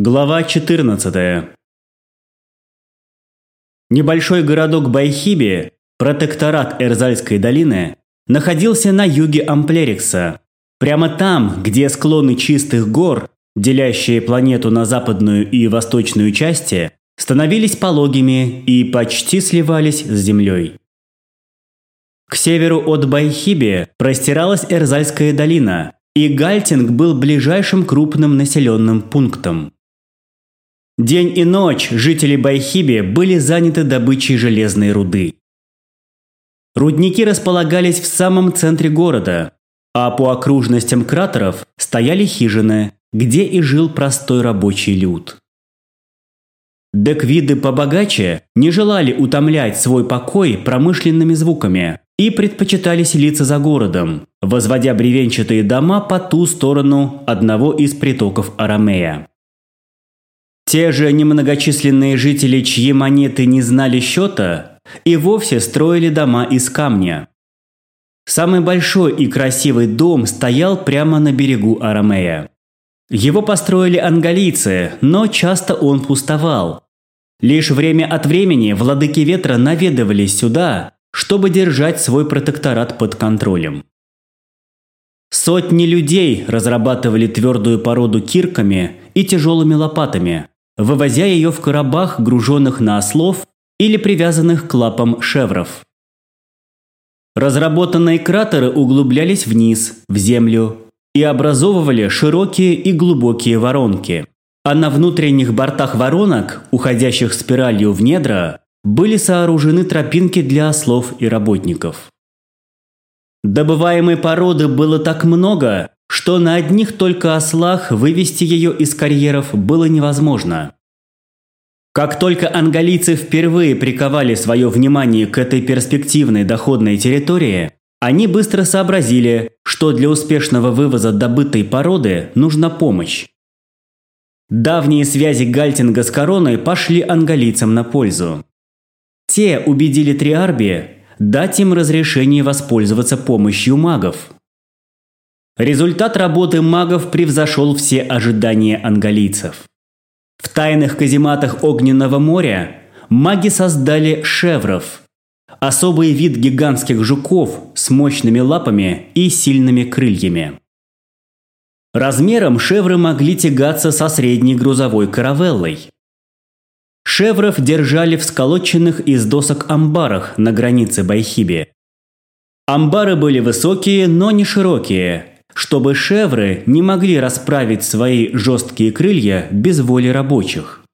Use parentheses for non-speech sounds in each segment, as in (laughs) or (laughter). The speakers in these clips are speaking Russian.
Глава 14. Небольшой городок Байхиби, протекторат Эрзальской долины, находился на юге Амплерикса, прямо там, где склоны чистых гор, делящие планету на западную и восточную части, становились пологими и почти сливались с землей. К северу от Байхиби простиралась Эрзальская долина, и Гальтинг был ближайшим крупным населенным пунктом. День и ночь жители Байхиби были заняты добычей железной руды. Рудники располагались в самом центре города, а по окружностям кратеров стояли хижины, где и жил простой рабочий люд. Деквиды побогаче не желали утомлять свой покой промышленными звуками и предпочитали селиться за городом, возводя бревенчатые дома по ту сторону одного из притоков Арамея. Те же немногочисленные жители, чьи монеты не знали счета, и вовсе строили дома из камня. Самый большой и красивый дом стоял прямо на берегу Арамея. Его построили ангалийцы, но часто он пустовал. Лишь время от времени владыки ветра наведывались сюда, чтобы держать свой протекторат под контролем. Сотни людей разрабатывали твердую породу кирками и тяжелыми лопатами, вывозя ее в коробах, груженных на ослов или привязанных к лапам шевров. Разработанные кратеры углублялись вниз, в землю, и образовывали широкие и глубокие воронки. А на внутренних бортах воронок, уходящих спиралью в недра, были сооружены тропинки для ослов и работников. Добываемой породы было так много, что на одних только ослах вывести ее из карьеров было невозможно. Как только ангалийцы впервые приковали свое внимание к этой перспективной доходной территории, они быстро сообразили, что для успешного вывоза добытой породы нужна помощь. Давние связи Гальтинга с короной пошли ангалийцам на пользу. Те убедили Триарби дать им разрешение воспользоваться помощью магов – Результат работы магов превзошел все ожидания ангалийцев. В тайных казематах Огненного моря маги создали шевров – особый вид гигантских жуков с мощными лапами и сильными крыльями. Размером шевры могли тягаться со средней грузовой каравеллой. Шевров держали в сколоченных из досок амбарах на границе Байхиби. Амбары были высокие, но не широкие, чтобы шевры не могли расправить свои жесткие крылья без воли рабочих.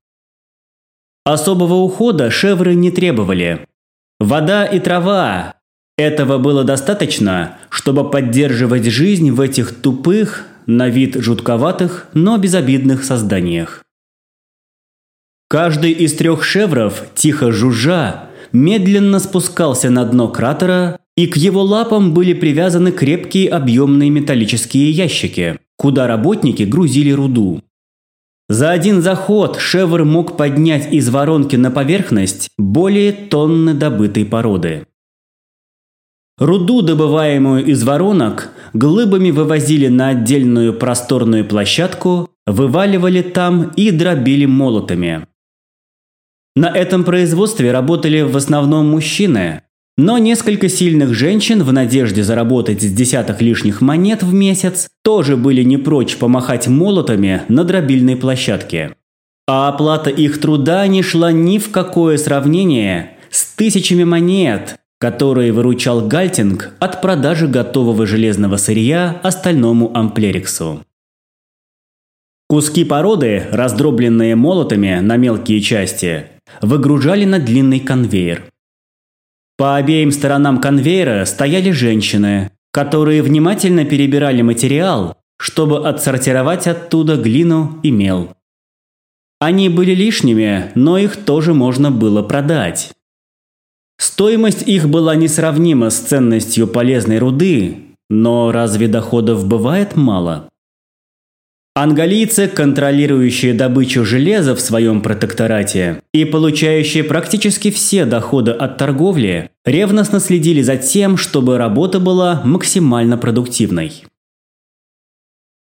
Особого ухода шевры не требовали. Вода и трава – этого было достаточно, чтобы поддерживать жизнь в этих тупых, на вид жутковатых, но безобидных созданиях. Каждый из трех шевров, тихо жужжа, медленно спускался на дно кратера и к его лапам были привязаны крепкие объемные металлические ящики, куда работники грузили руду. За один заход Шевр мог поднять из воронки на поверхность более тонны добытой породы. Руду, добываемую из воронок, глыбами вывозили на отдельную просторную площадку, вываливали там и дробили молотами. На этом производстве работали в основном мужчины, но несколько сильных женщин в надежде заработать с десяток лишних монет в месяц тоже были не прочь помахать молотами на дробильной площадке. А оплата их труда не шла ни в какое сравнение с тысячами монет, которые выручал Гальтинг от продажи готового железного сырья остальному амплериксу. Куски породы, раздробленные молотами на мелкие части, выгружали на длинный конвейер. По обеим сторонам конвейера стояли женщины, которые внимательно перебирали материал, чтобы отсортировать оттуда глину и мел. Они были лишними, но их тоже можно было продать. Стоимость их была несравнима с ценностью полезной руды, но разве доходов бывает мало? Ангалийцы, контролирующие добычу железа в своем протекторате и получающие практически все доходы от торговли, ревностно следили за тем, чтобы работа была максимально продуктивной.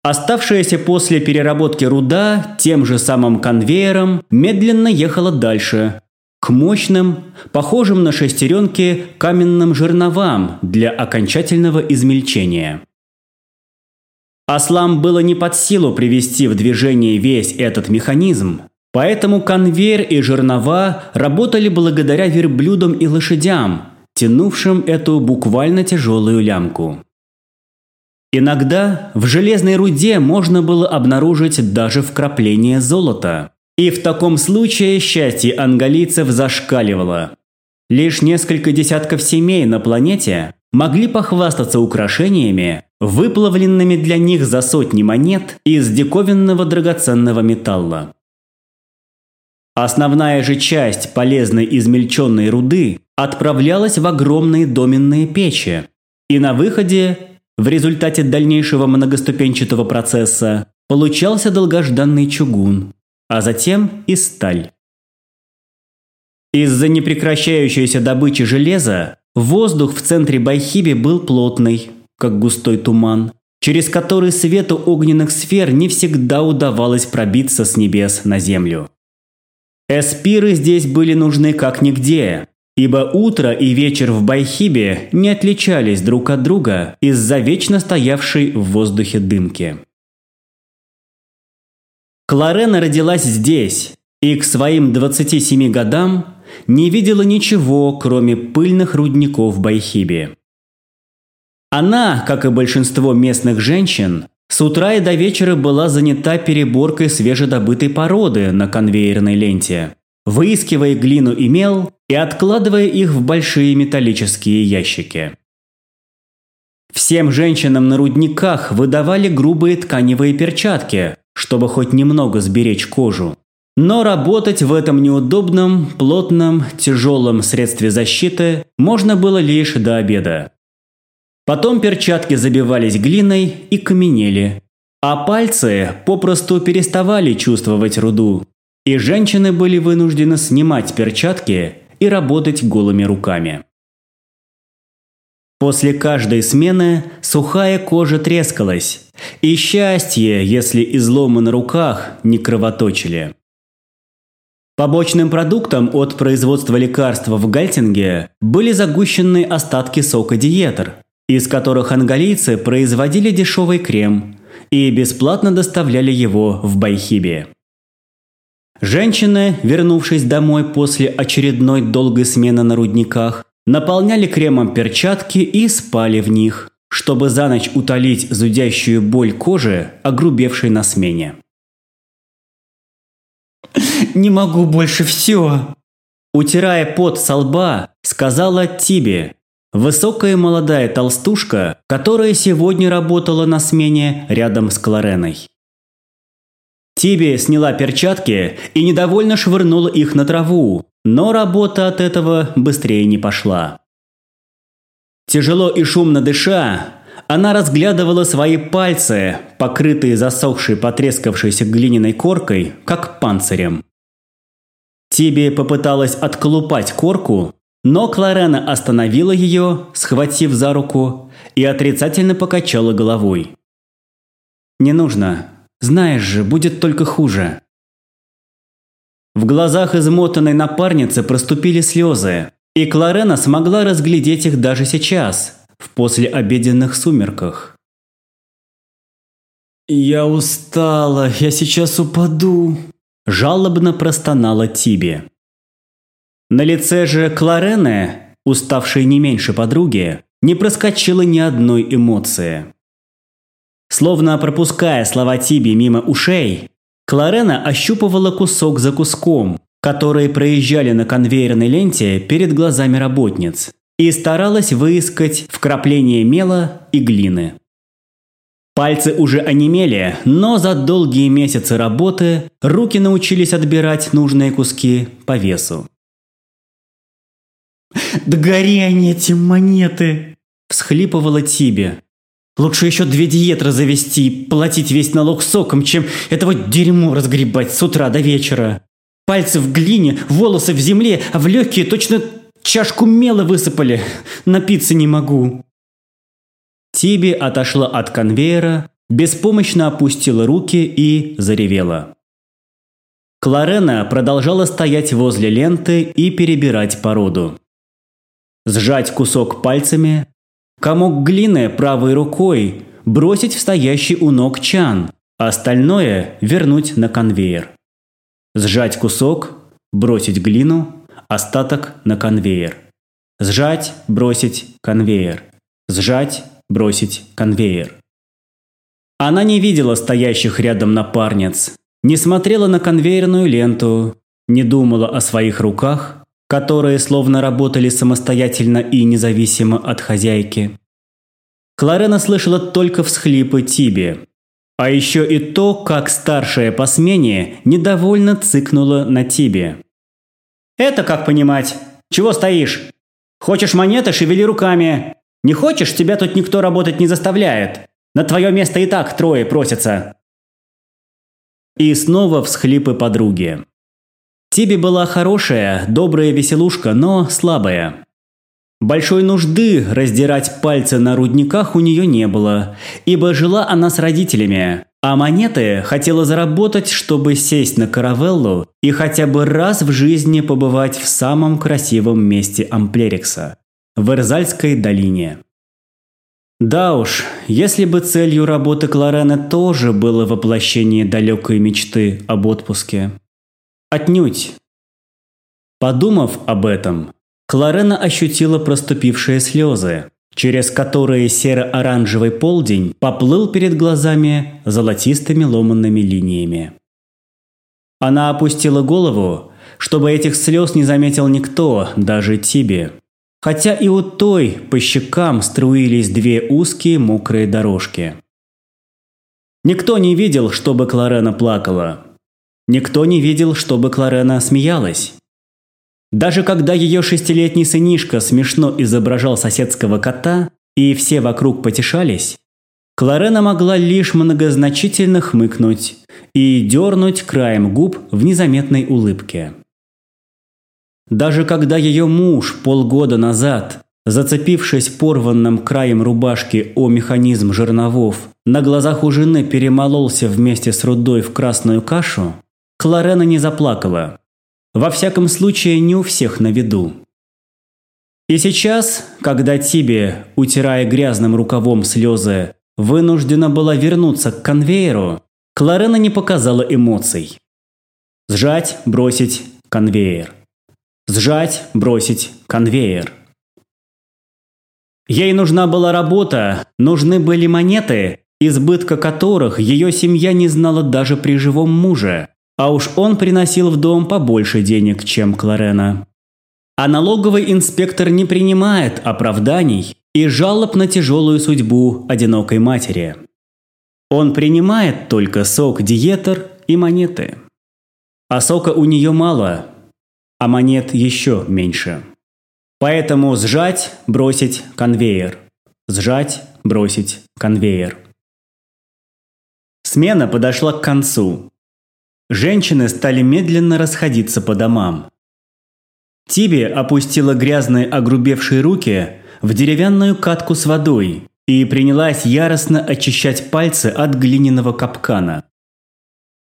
Оставшаяся после переработки руда тем же самым конвейером медленно ехала дальше, к мощным, похожим на шестеренки каменным жерновам для окончательного измельчения. Ослам было не под силу привести в движение весь этот механизм, поэтому конвейер и жернова работали благодаря верблюдам и лошадям, тянувшим эту буквально тяжелую лямку. Иногда в железной руде можно было обнаружить даже вкрапление золота. И в таком случае счастье ангалийцев зашкаливало. Лишь несколько десятков семей на планете могли похвастаться украшениями, выплавленными для них за сотни монет из диковинного драгоценного металла. Основная же часть полезной измельченной руды отправлялась в огромные доменные печи, и на выходе в результате дальнейшего многоступенчатого процесса получался долгожданный чугун, а затем и сталь. Из-за непрекращающейся добычи железа воздух в центре Байхиби был плотный, как густой туман, через который свету огненных сфер не всегда удавалось пробиться с небес на землю. Эспиры здесь были нужны как нигде, Ибо утро и вечер в Байхибе не отличались друг от друга из-за вечно стоявшей в воздухе дымки. Кларена родилась здесь и к своим 27 годам не видела ничего, кроме пыльных рудников Байхиби. Она, как и большинство местных женщин, с утра и до вечера была занята переборкой свежедобытой породы на конвейерной ленте, выискивая глину и мел и откладывая их в большие металлические ящики. Всем женщинам на рудниках выдавали грубые тканевые перчатки, чтобы хоть немного сберечь кожу. Но работать в этом неудобном, плотном, тяжелом средстве защиты можно было лишь до обеда. Потом перчатки забивались глиной и каменели, а пальцы попросту переставали чувствовать руду, и женщины были вынуждены снимать перчатки и работать голыми руками. После каждой смены сухая кожа трескалась, и счастье, если изломы на руках не кровоточили. Побочным продуктом от производства лекарства в Гальтинге были загущенные остатки сока диетер, из которых ангалийцы производили дешевый крем и бесплатно доставляли его в Байхибе. Женщины, вернувшись домой после очередной долгой смены на рудниках, наполняли кремом перчатки и спали в них, чтобы за ночь утолить зудящую боль кожи, огрубевшей на смене. «Не могу больше все!» Утирая пот со лба, сказала Тибе, высокая молодая толстушка, которая сегодня работала на смене рядом с Клареной. Тиби сняла перчатки и недовольно швырнула их на траву, но работа от этого быстрее не пошла. Тяжело и шумно дыша, она разглядывала свои пальцы, покрытые засохшей потрескавшейся глиняной коркой, как панцирем. Тиби попыталась отколупать корку, но Кларена остановила ее, схватив за руку, и отрицательно покачала головой. «Не нужно. Знаешь же, будет только хуже. В глазах измотанной напарницы проступили слезы, и Кларена смогла разглядеть их даже сейчас, в послеобеденных сумерках. «Я устала, я сейчас упаду», – жалобно простонала Тиби. На лице же Кларены, уставшей не меньше подруги, не проскочило ни одной эмоции. Словно пропуская слова Тиби мимо ушей, Кларена ощупывала кусок за куском, которые проезжали на конвейерной ленте перед глазами работниц, и старалась выискать вкрапление мела и глины. Пальцы уже онемели, но за долгие месяцы работы руки научились отбирать нужные куски по весу. «Да они, эти монеты!» – всхлипывала Тиби, Лучше еще две диетры завести и платить весь налог соком, чем этого дерьмо разгребать с утра до вечера. Пальцы в глине, волосы в земле, а в легкие точно чашку мела высыпали. Напиться не могу. Тиби отошла от конвейера беспомощно опустила руки и заревела. Кларена продолжала стоять возле ленты и перебирать породу. Сжать кусок пальцами, комок глины правой рукой, бросить в стоящий у ног чан, остальное вернуть на конвейер. Сжать кусок, бросить глину, остаток на конвейер. Сжать, бросить, конвейер. Сжать, бросить, конвейер. Она не видела стоящих рядом напарниц, не смотрела на конвейерную ленту, не думала о своих руках, которые словно работали самостоятельно и независимо от хозяйки. Кларена слышала только всхлипы Тиби, а еще и то, как старшая по смене недовольно цыкнула на Тиби. «Это как понимать? Чего стоишь? Хочешь монеты – шевели руками. Не хочешь – тебя тут никто работать не заставляет. На твое место и так трое просятся». И снова всхлипы подруги. Тиби была хорошая, добрая веселушка, но слабая. Большой нужды раздирать пальцы на рудниках у нее не было, ибо жила она с родителями, а монеты хотела заработать, чтобы сесть на каравеллу и хотя бы раз в жизни побывать в самом красивом месте Амплерикса – в Эрзальской долине. Да уж, если бы целью работы Кларены тоже было воплощение далекой мечты об отпуске. Отнюдь. Подумав об этом, Кларена ощутила проступившие слезы, через которые серо-оранжевый полдень поплыл перед глазами золотистыми ломанными линиями. Она опустила голову, чтобы этих слез не заметил никто, даже Тиби. Хотя и у той по щекам струились две узкие мокрые дорожки. Никто не видел, чтобы Кларена плакала. Никто не видел, чтобы Кларена смеялась. Даже когда ее шестилетний сынишка смешно изображал соседского кота, и все вокруг потешались, Кларена могла лишь многозначительно хмыкнуть и дернуть краем губ в незаметной улыбке. Даже когда ее муж полгода назад, зацепившись порванным краем рубашки о механизм жерновов, на глазах у жены перемололся вместе с рудой в красную кашу, Кларена не заплакала. Во всяком случае, не у всех на виду. И сейчас, когда Тибе, утирая грязным рукавом слезы, вынуждена была вернуться к конвейеру, Кларена не показала эмоций. Сжать, бросить, конвейер. Сжать, бросить, конвейер. Ей нужна была работа, нужны были монеты, избытка которых ее семья не знала даже при живом муже. А уж он приносил в дом побольше денег, чем Кларена. А налоговый инспектор не принимает оправданий и жалоб на тяжелую судьбу одинокой матери. Он принимает только сок диетер и монеты. А сока у нее мало, а монет еще меньше. Поэтому сжать, бросить конвейер. Сжать, бросить конвейер. Смена подошла к концу. Женщины стали медленно расходиться по домам. Тиби опустила грязные огрубевшие руки в деревянную катку с водой и принялась яростно очищать пальцы от глиняного капкана.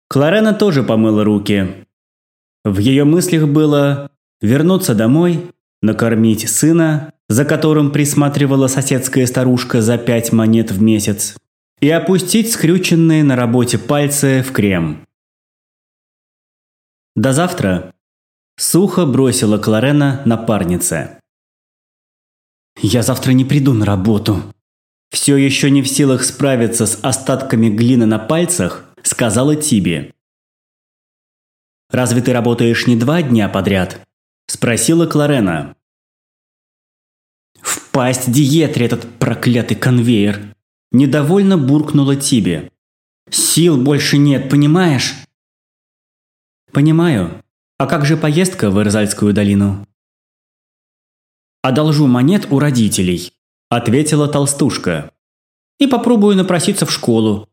Кларена тоже помыла руки. В ее мыслях было вернуться домой, накормить сына, за которым присматривала соседская старушка за пять монет в месяц, и опустить скрюченные на работе пальцы в крем. До завтра!» Сухо бросила Кларена напарнице. «Я завтра не приду на работу!» Все еще не в силах справиться с остатками глины на пальцах, сказала Тиби. «Разве ты работаешь не два дня подряд?» – спросила Кларена. «В пасть диетре этот проклятый конвейер!» – недовольно буркнула Тиби. «Сил больше нет, понимаешь?» «Понимаю. А как же поездка в Эрзальскую долину?» «Одолжу монет у родителей», – ответила толстушка. «И попробую напроситься в школу.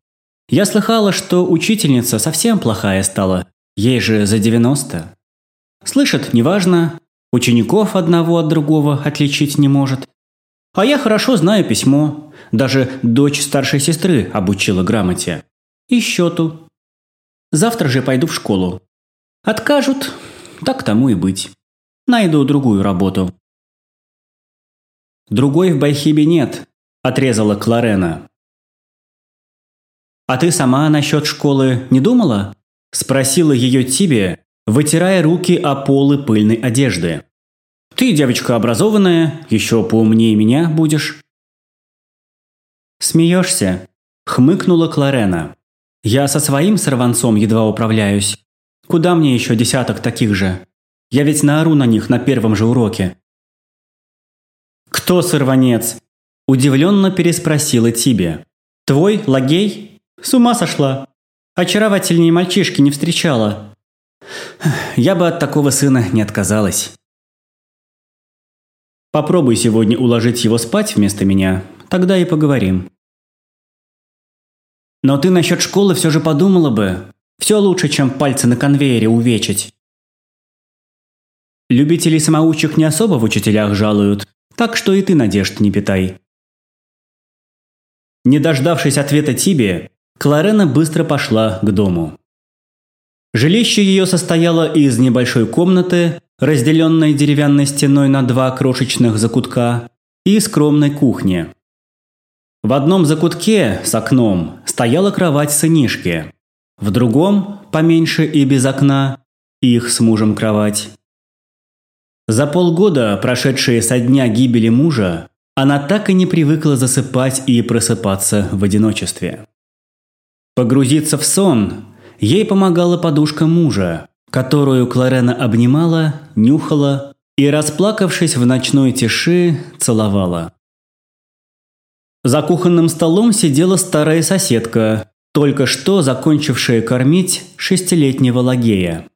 Я слыхала, что учительница совсем плохая стала. Ей же за 90. Слышит, неважно, учеников одного от другого отличить не может. А я хорошо знаю письмо. Даже дочь старшей сестры обучила грамоте. И счету. Завтра же пойду в школу. Откажут, так тому и быть. Найду другую работу. Другой в Байхибе нет, отрезала Кларена. А ты сама насчет школы не думала? Спросила ее Тибе, вытирая руки о полы пыльной одежды. Ты девочка образованная, еще поумнее меня будешь. Смеешься? Хмыкнула Кларена. Я со своим сорванцом едва управляюсь. Куда мне еще десяток таких же? Я ведь наору на них на первом же уроке. «Кто сорванец?» – удивленно переспросила Тибе. «Твой, Лагей? С ума сошла. Очаровательнее мальчишки не встречала. Я бы от такого сына не отказалась». Попробуй сегодня уложить его спать вместо меня, тогда и поговорим. Но ты насчет школы все же подумала бы. Все лучше, чем пальцы на конвейере увечить. Любителей самоучек не особо в учителях жалуют, так что и ты надежд не питай. Не дождавшись ответа Тибе, Кларена быстро пошла к дому. Жилище ее состояло из небольшой комнаты, разделенной деревянной стеной на два крошечных закутка, и скромной кухни. В одном закутке с окном стояла кровать сынишки, в другом, поменьше и без окна, их с мужем кровать. За полгода, прошедшие со дня гибели мужа, она так и не привыкла засыпать и просыпаться в одиночестве. Погрузиться в сон ей помогала подушка мужа, которую Кларена обнимала, нюхала и, расплакавшись в ночной тиши, целовала. За кухонным столом сидела старая соседка, только что закончившая кормить шестилетнего лагея.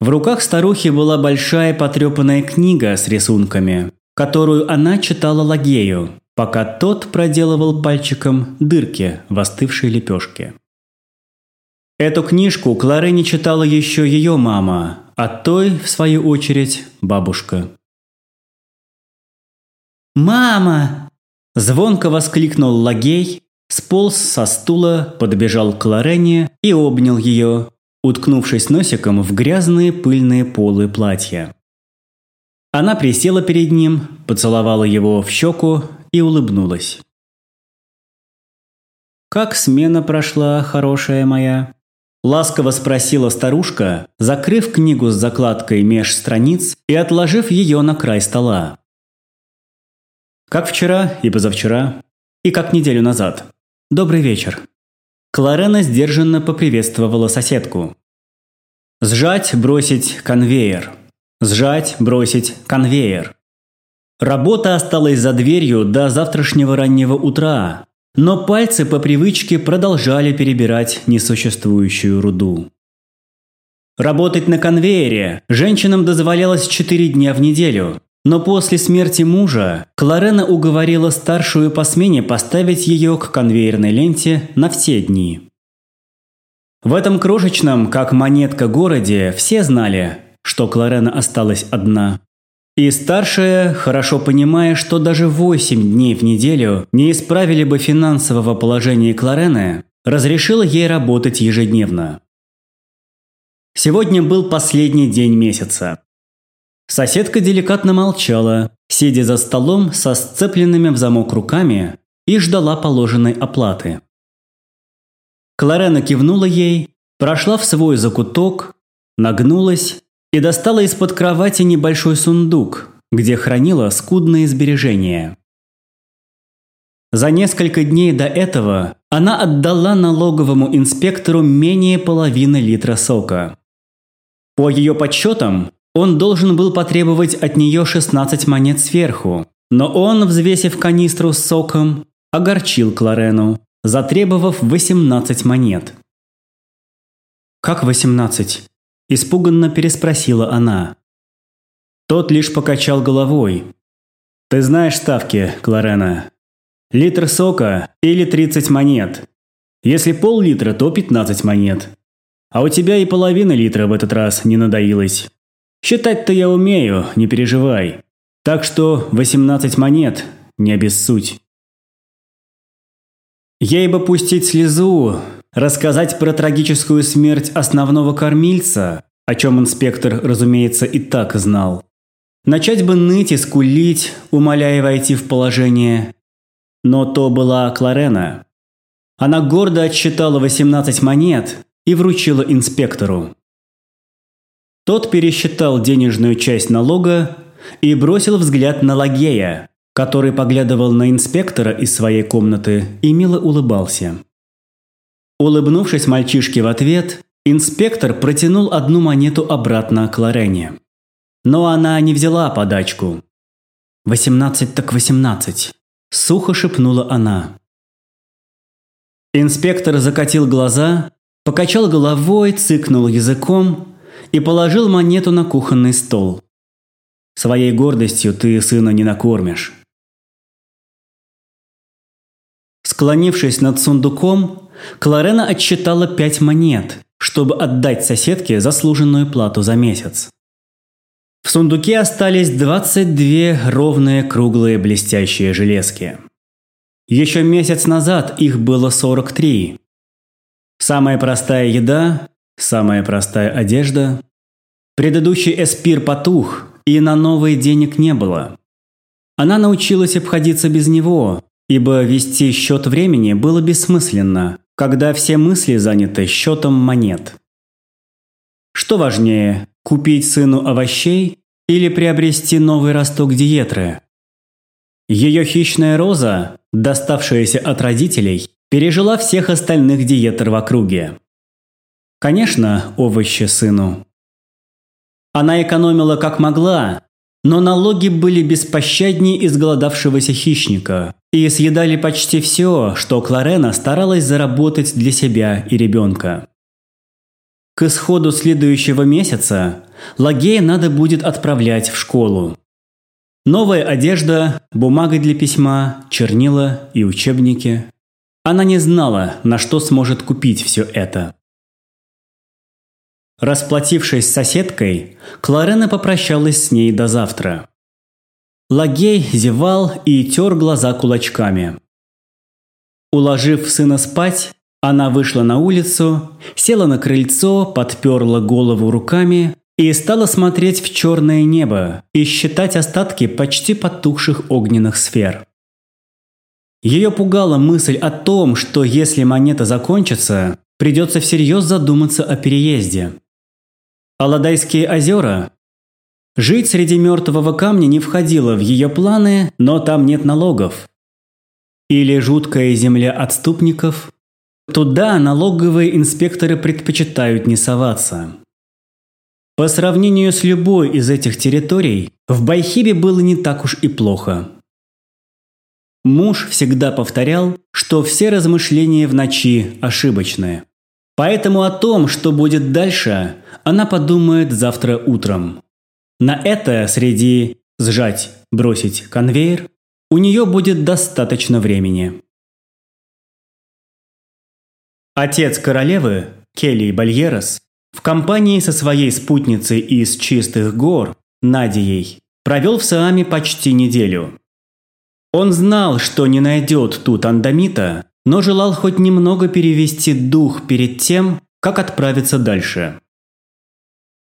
В руках старухи была большая потрепанная книга с рисунками, которую она читала Лагею, пока тот проделывал пальчиком дырки в остывшей лепешке. Эту книжку Кларене читала еще ее мама, а той, в свою очередь, бабушка. «Мама!» – звонко воскликнул Лагей, сполз со стула, подбежал к Лорене и обнял ее, уткнувшись носиком в грязные пыльные полы платья. Она присела перед ним, поцеловала его в щеку и улыбнулась. «Как смена прошла, хорошая моя?» Ласково спросила старушка, закрыв книгу с закладкой меж страниц и отложив ее на край стола. «Как вчера и позавчера, и как неделю назад. Добрый вечер». Кларена сдержанно поприветствовала соседку. Сжать, бросить конвейер. Сжать, бросить конвейер. Работа осталась за дверью до завтрашнего раннего утра, но пальцы по привычке продолжали перебирать несуществующую руду. Работать на конвейере женщинам дозволялось 4 дня в неделю, но после смерти мужа Кларена уговорила старшую по смене поставить ее к конвейерной ленте на все дни. В этом крошечном, как монетка городе, все знали, что Кларена осталась одна. И старшая, хорошо понимая, что даже 8 дней в неделю не исправили бы финансового положения Кларены, разрешила ей работать ежедневно. Сегодня был последний день месяца. Соседка деликатно молчала, сидя за столом со сцепленными в замок руками и ждала положенной оплаты. Кларена кивнула ей, прошла в свой закуток, нагнулась и достала из-под кровати небольшой сундук, где хранила скудные сбережения. За несколько дней до этого она отдала налоговому инспектору менее половины литра сока. По ее подсчетам, он должен был потребовать от нее 16 монет сверху, но он, взвесив канистру с соком, огорчил Кларену, затребовав 18 монет. «Как 18?» – испуганно переспросила она. Тот лишь покачал головой. «Ты знаешь ставки, Кларена. Литр сока или 30 монет. Если пол-литра, то 15 монет. А у тебя и половина литра в этот раз не надоилась. Считать-то я умею, не переживай. Так что 18 монет, не обессудь. Ей бы пустить слезу, рассказать про трагическую смерть основного кормильца, о чем инспектор, разумеется, и так знал. Начать бы ныть и скулить, умоляя войти в положение. Но то была Кларена. Она гордо отсчитала 18 монет и вручила инспектору. Тот пересчитал денежную часть налога и бросил взгляд на Лагея, который поглядывал на инспектора из своей комнаты и мило улыбался. Улыбнувшись мальчишке в ответ, инспектор протянул одну монету обратно к Лорене. Но она не взяла подачку. «Восемнадцать так восемнадцать», – сухо шепнула она. Инспектор закатил глаза, покачал головой, цыкнул языком и положил монету на кухонный стол. Своей гордостью ты сына не накормишь. Склонившись над сундуком, Кларена отсчитала пять монет, чтобы отдать соседке заслуженную плату за месяц. В сундуке остались 22 ровные круглые блестящие железки. Еще месяц назад их было 43. Самая простая еда, самая простая одежда. Предыдущий эспир потух, и на новый денег не было. Она научилась обходиться без него, ибо вести счет времени было бессмысленно, когда все мысли заняты счетом монет. Что важнее, купить сыну овощей или приобрести новый росток диетры? Ее хищная роза, доставшаяся от родителей, пережила всех остальных диетер в округе. Конечно, овощи сыну. Она экономила как могла, но налоги были беспощаднее изголодавшегося хищника и съедали почти все, что Кларена старалась заработать для себя и ребенка. К исходу следующего месяца Лагея надо будет отправлять в школу. Новая одежда, бумага для письма, чернила и учебники. Она не знала, на что сможет купить все это. Расплатившись с соседкой, Кларена попрощалась с ней до завтра. Лагей зевал и тер глаза кулачками. Уложив сына спать, она вышла на улицу, села на крыльцо, подперла голову руками и стала смотреть в черное небо и считать остатки почти потухших огненных сфер. Ее пугала мысль о том, что если монета закончится, придется всерьез задуматься о переезде. Аладайские озера. Жить среди мертвого камня не входило в ее планы, но там нет налогов. Или жуткая земля отступников. Туда налоговые инспекторы предпочитают не соваться. По сравнению с любой из этих территорий, в Байхибе было не так уж и плохо. Муж всегда повторял, что все размышления в ночи ошибочные. Поэтому о том, что будет дальше, она подумает завтра утром. На это среди «сжать», «бросить» конвейер у нее будет достаточно времени. Отец королевы, Келли Бальерос, в компании со своей спутницей из Чистых гор, Надией, провел в Сааме почти неделю. Он знал, что не найдет тут андамита, но желал хоть немного перевести дух перед тем, как отправиться дальше.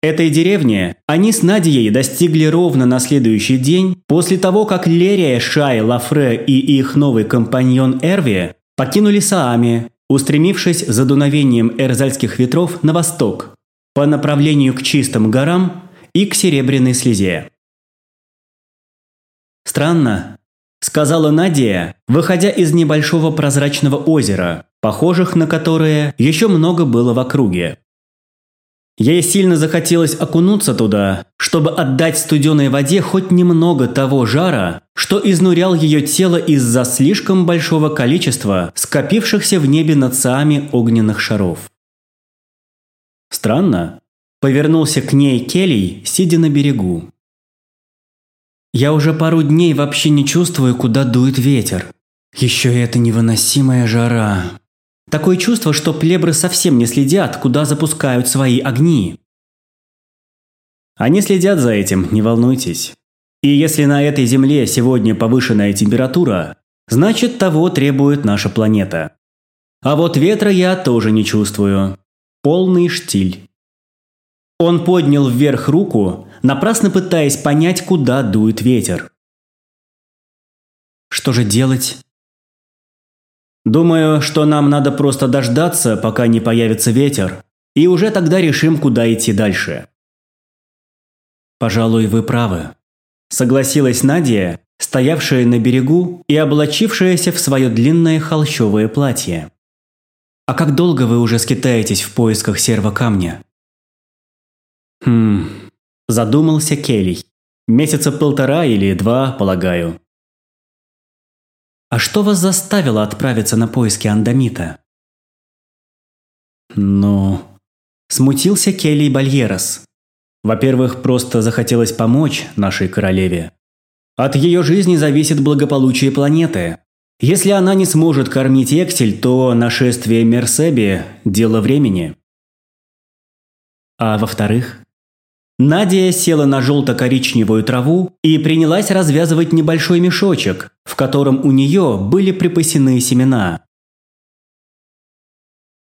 Этой деревне они с Надией достигли ровно на следующий день, после того, как Лерия, Шай, Лафре и их новый компаньон Эрви покинули Саами, устремившись за дуновением эрзальских ветров на восток, по направлению к чистым горам и к Серебряной слезе. Странно, сказала Надя, выходя из небольшого прозрачного озера, похожих на которое еще много было в округе. Ей сильно захотелось окунуться туда, чтобы отдать студеной воде хоть немного того жара, что изнурял ее тело из-за слишком большого количества скопившихся в небе над Саами огненных шаров. Странно. Повернулся к ней Келли, сидя на берегу. Я уже пару дней вообще не чувствую, куда дует ветер. Еще и эта невыносимая жара. Такое чувство, что плебры совсем не следят, куда запускают свои огни. Они следят за этим, не волнуйтесь. И если на этой Земле сегодня повышенная температура, значит того требует наша планета. А вот ветра я тоже не чувствую. Полный штиль. Он поднял вверх руку, напрасно пытаясь понять, куда дует ветер. Что же делать? Думаю, что нам надо просто дождаться, пока не появится ветер, и уже тогда решим, куда идти дальше. Пожалуй, вы правы. Согласилась Надя, стоявшая на берегу и облачившаяся в свое длинное холщовое платье. «А как долго вы уже скитаетесь в поисках серого камня?» «Хм...» – задумался Келли. «Месяца полтора или два, полагаю». «А что вас заставило отправиться на поиски Андамита?» «Ну...» – смутился Келли Бальерос. Во-первых, просто захотелось помочь нашей королеве. От ее жизни зависит благополучие планеты. Если она не сможет кормить Эксель, то нашествие Мерсеби – дело времени. А во-вторых, Надя села на желто-коричневую траву и принялась развязывать небольшой мешочек, в котором у нее были припасены семена.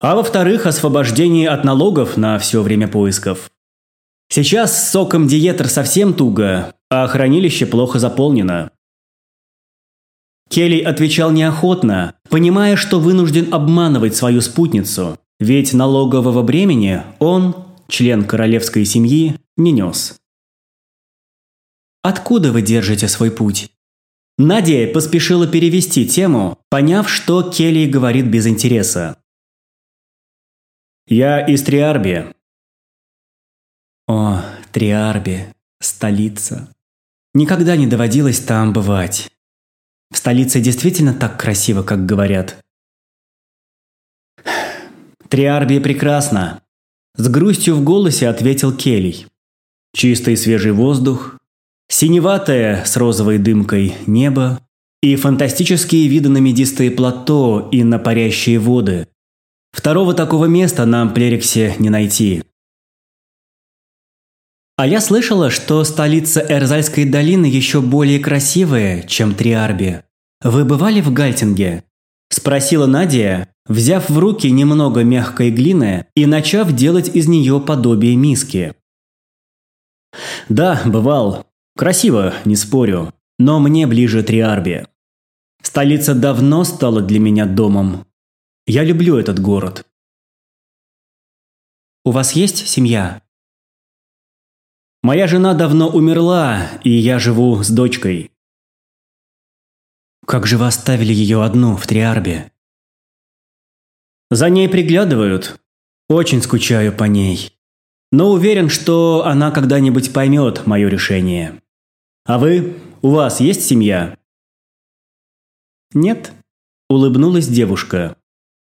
А во-вторых, освобождение от налогов на все время поисков. Сейчас с соком диетер совсем туго, а хранилище плохо заполнено. Келли отвечал неохотно, понимая, что вынужден обманывать свою спутницу, ведь налогового бремени он, член королевской семьи, не нес. «Откуда вы держите свой путь?» Надя поспешила перевести тему, поняв, что Келли говорит без интереса. «Я из Триарби», о, Триарби, столица. Никогда не доводилось там бывать. В столице действительно так красиво, как говорят. Триарби прекрасно. С грустью в голосе ответил Келли. Чистый свежий воздух, синеватое с розовой дымкой небо и фантастические виды на медистые плато и на парящие воды. Второго такого места нам Плериксе не найти. А я слышала, что столица Эрзальской долины еще более красивая, чем Триарби. Вы бывали в Гальтинге? Спросила Надя, взяв в руки немного мягкой глины и начав делать из нее подобие миски. Да, бывал. Красиво, не спорю. Но мне ближе Триарби. Столица давно стала для меня домом. Я люблю этот город. У вас есть семья? Моя жена давно умерла, и я живу с дочкой. Как же вы оставили ее одну в Триарбе? За ней приглядывают. Очень скучаю по ней. Но уверен, что она когда-нибудь поймет мое решение. А вы? У вас есть семья? Нет, улыбнулась девушка.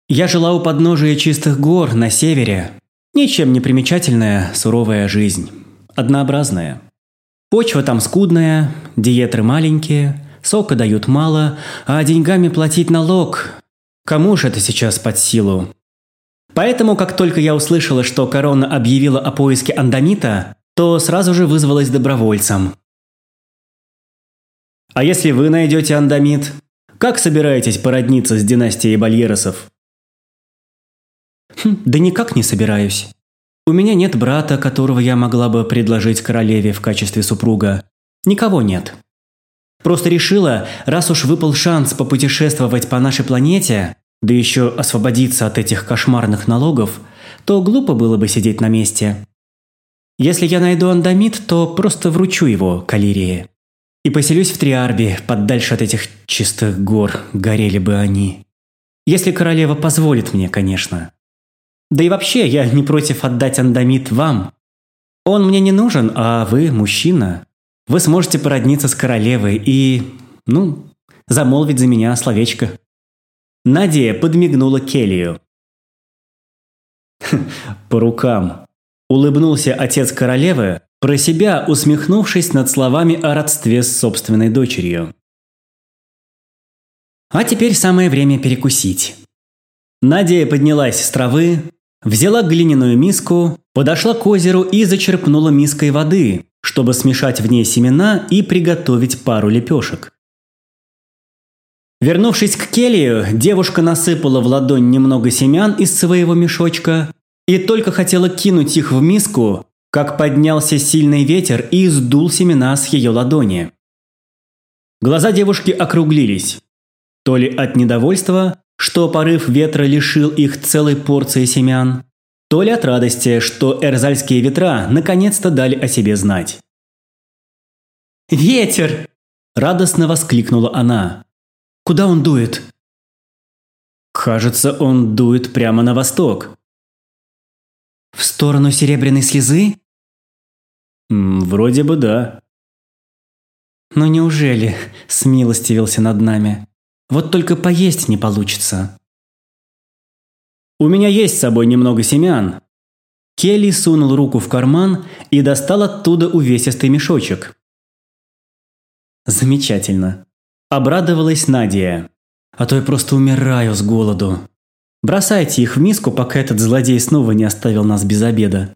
Я жила у подножия чистых гор на севере. Ничем не примечательная суровая жизнь однообразная. Почва там скудная, диетры маленькие, сока дают мало, а деньгами платить налог. Кому же это сейчас под силу? Поэтому, как только я услышала, что корона объявила о поиске андамита, то сразу же вызвалась добровольцем. А если вы найдете андамит, как собираетесь породниться с династией Бальеросов? Хм, да никак не собираюсь. У меня нет брата, которого я могла бы предложить королеве в качестве супруга. Никого нет. Просто решила, раз уж выпал шанс попутешествовать по нашей планете, да еще освободиться от этих кошмарных налогов, то глупо было бы сидеть на месте. Если я найду андамит, то просто вручу его Калирии. И поселюсь в Триарбе, подальше от этих чистых гор, горели бы они. Если королева позволит мне, конечно. Да и вообще, я не против отдать андамит вам. Он мне не нужен, а вы мужчина. Вы сможете породниться с королевой и, ну, замолвить за меня словечко». Надя подмигнула Келлию. (laughs) «По рукам», – улыбнулся отец королевы, про себя усмехнувшись над словами о родстве с собственной дочерью. А теперь самое время перекусить. Надя поднялась с травы, Взяла глиняную миску, подошла к озеру и зачерпнула миской воды, чтобы смешать в ней семена и приготовить пару лепешек. Вернувшись к келью, девушка насыпала в ладонь немного семян из своего мешочка и только хотела кинуть их в миску, как поднялся сильный ветер и сдул семена с ее ладони. Глаза девушки округлились. То ли от недовольства, что порыв ветра лишил их целой порции семян, то ли от радости, что эрзальские ветра наконец-то дали о себе знать. «Ветер!» – радостно воскликнула она. Куда он дует?» «Кажется, он дует прямо на восток». «В сторону серебряной слезы?» «Вроде бы да». «Но неужели?» – смилостивился над нами. «Вот только поесть не получится». «У меня есть с собой немного семян». Келли сунул руку в карман и достал оттуда увесистый мешочек. «Замечательно. Обрадовалась Надя. А то я просто умираю с голоду. Бросайте их в миску, пока этот злодей снова не оставил нас без обеда.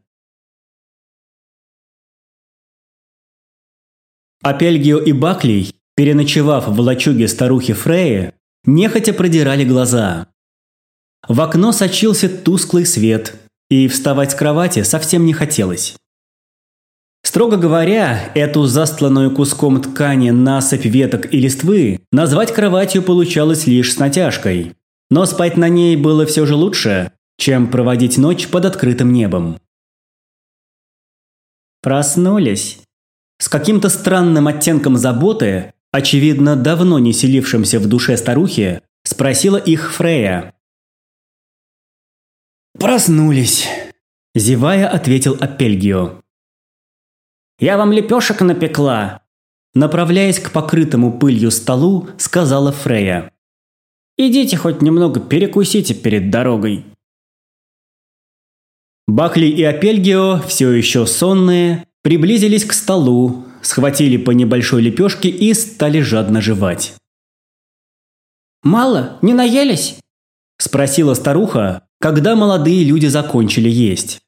Апельгио и Баклей, переночевав в лачуге старухи Фреи, нехотя продирали глаза. В окно сочился тусклый свет, и вставать с кровати совсем не хотелось. Строго говоря, эту застланную куском ткани насыпь веток и листвы назвать кроватью получалось лишь с натяжкой. Но спать на ней было все же лучше, чем проводить ночь под открытым небом. Проснулись. С каким-то странным оттенком заботы, очевидно, давно не селившимся в душе старухи, спросила их Фрея. «Проснулись», – зевая ответил Апельгио. Я вам лепешек напекла!» Направляясь к покрытому пылью столу, сказала Фрея. «Идите хоть немного перекусите перед дорогой». Бакли и Апельгио, все еще сонные, приблизились к столу, схватили по небольшой лепешке и стали жадно жевать. «Мало? Не наелись?» – спросила старуха, когда молодые люди закончили есть.